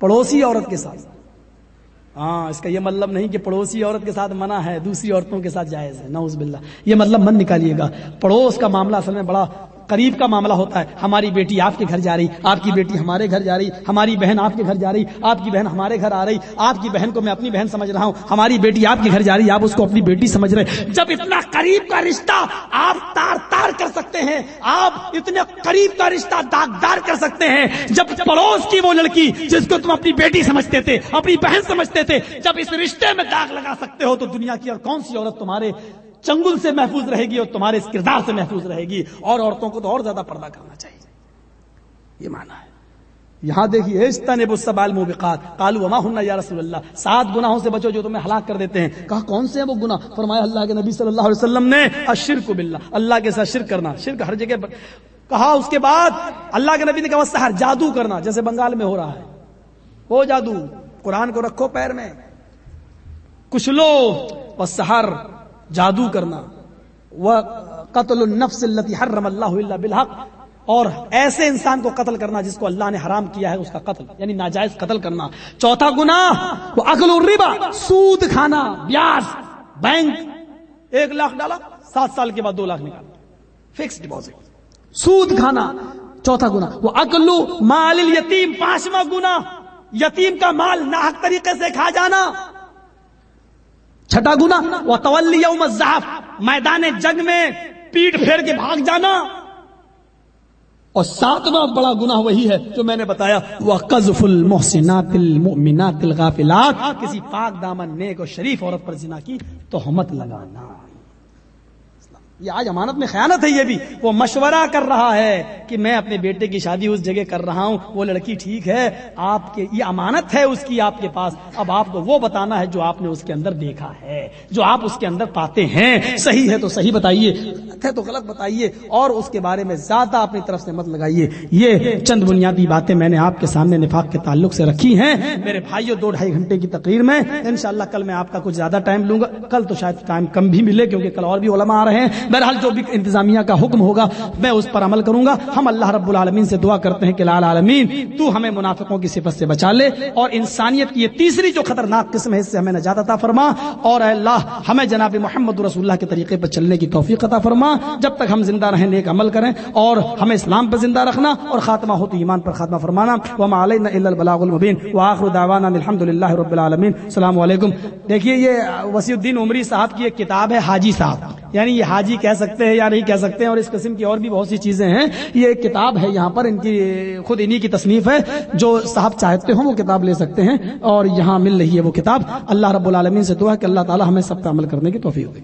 پڑوسی عورت کے ساتھ۔ ہاں اس کا یہ مطلب نہیں کہ پڑوسی عورت کے ساتھ منع ہے، دوسری عورتوں کے ساتھ جائز ہے۔ نوز باللہ۔ یہ مطلب من نکالیے گا۔ پڑوس کا معاملہ اصل میں بڑا قریب کا معاملہ ہوتا ہے۔ ہماری بیٹی آپ کے گھر جا رہی، آپ کی بیٹی ہمارے گھر جا رہی، ہماری بہن آپ کے گھر جا رہی، آپ کی بہن ہمارے گھر آ رہی، آپ کی بہن کو میں اپنی بہن سمجھ رہا ہوں، ہماری بیٹی آپ کے گھر جا رہی، آپ اس کو اپنی بیٹی سمجھ رہے۔ جب اتنا قریب کا رشتہ آپ تار تار کر سکتے ہیں، آپ اتنے قریب کا رشتہ داغدار کر سکتے ہیں۔ جب پڑوس کی وہ لڑکی جس کو تم اپنی بیٹی سمجھتے تھے، اپنی بہن سمجھتے تھے، جب اس رشتے میں داغ لگا سکتے ہو تو دنیا کی اور کون سی عورت تمہارے چنگل سے محفوظ رہے گی اور تمہارے اس کردار سے محفوظ رہے گی اور عورتوں کو تو اور زیادہ پردہ کرنا چاہیے۔ یہ مانا ہے۔ یہاں دیکھیے کالو وما ہن یا رسول اللہ؟ سات گناہوں سے بچو جو تمہیں ہلاک کر دیتے ہیں۔ کہا، کون سے ہیں وہ گناہ؟ فرمایا، اللہ کے نبی صلی اللہ علیہ وسلم نے اشرک باللہ۔ اللہ کے ساتھ شرک کرنا۔ شرک ہر جگہ پر۔ کہا، اس کے بعد اللہ کے نبی نے کہا سہر جادو کرنا، جیسے بنگال میں ہو رہا ہے۔ وہ جادو، قرآن کو رکھو پیر میں۔ کچھ لو وہ سہر جادو کرنا. وہ قتل النفس التي حرم اللہ الا بالحق. اور ایسے انسان کو قتل کرنا جس کو اللہ نے حرام کیا ہے اس کا قتل. یعنی ناجائز قتل کرنا. چوتھا گنا وہ عقل الربا سود کھانا بیاز بینک. ایک لاکھ ڈالا، سات سال کے بعد دو لاکھ نکالا. فکس ڈپوزٹ سود کھانا. چوتھا گنا وہ اکلو مال یتیم پانچواں گنا یتیم کا مال ناحق طریقے سے کھا جانا. چھٹا گنا وہ تولی یوم میدان جنگ میں پیٹ پھیر کے بھاگ جانا۔ اور ساتواں بڑا گناہ وہی ہے جو میں نے بتایا وہ قزف المحسنات المؤمنات الغافلات۔ کسی پاک دامن، نیک اور شریف عورت پر زنا کی تو لگانا۔ یہ آج امانت میں خیانت ہے یہ بھی۔ وہ مشورہ کر رہا ہے کہ میں اپنے بیٹے کی شادی اس جگہ کر رہا ہوں، وہ لڑکی ٹھیک ہے، آپ کے یہ امانت ہے اس کی آپ کے پاس۔ اب آپ کو وہ بتانا ہے جو آپ نے اس کے اندر دیکھا ہے، جو آپ اس کے اندر پاتے ہیں۔ صحیح ہے تو صحیح بتائیے ہے تو غلط بتائیے، اور اس کے بارے میں زیادہ اپنی طرف سے مت لگائیے۔ یہ چند بنیادی باتیں میں نے آپ کے سامنے نفاق کے تعلق سے رکھی ہیں۔ میرے بھائیوں، دو ڈھائی گھنٹے کی تقریر میں انشاءاللہ کل میں آپ کا کچھ زیادہ ٹائم لوں گا۔ کل تو شاید ٹائم کم بھی ملے کیونکہ کل اور بھی علماء آ رہے ہیں۔ بہرحال جو بھی انتظامیہ کا حکم ہوگا، میں اس پر عمل کروں گا۔ ہم اللہ رب العالمین سے دعا کرتے ہیں کہ لال عالمین، تو ہمیں منافقوں کی صفت سے بچا لے اور انسانیت کی یہ تیسری جو خطرناک قسم ہے، اس سے ہمیں نجات عطا فرما اور اے اللہ، ہمیں جناب محمد رسول اللہ کے طریقے پر چلنے کی توفیق عطا فرما۔ جب تک ہم زندہ رہیں، نیک عمل کریں اور ہمیں اسلام پر زندہ رکھنا اور خاتمہ ہو تو ایمان پر خاتمہ فرمانا۔ وما علینا الا البلاغ المبین۔ واخر دعوانا الحمدللہ رب العالمین۔ السلام علیکم۔ دیکھیے، یہ وسیع الدین عمری صاحب کی ایک کتاب ہے، حاجی صاحب۔ یعنی یہ حاجی کہہ سکتے ہیں یا نہیں کہہ سکتے ہیں، اور اس قسم کی اور بھی بہت سی چیزیں ہیں۔ یہ ایک کتاب ہے، یہاں پر ان کی خود انہی کی تصنیف ہے۔ جو صاحب چاہتے ہوں وہ کتاب لے سکتے ہیں، اور یہاں مل رہی ہے وہ کتاب۔ اللہ رب العالمین سے دعا کہ اللہ تعالی ہمیں سب کا عمل کرنے کی توفیق ہوگی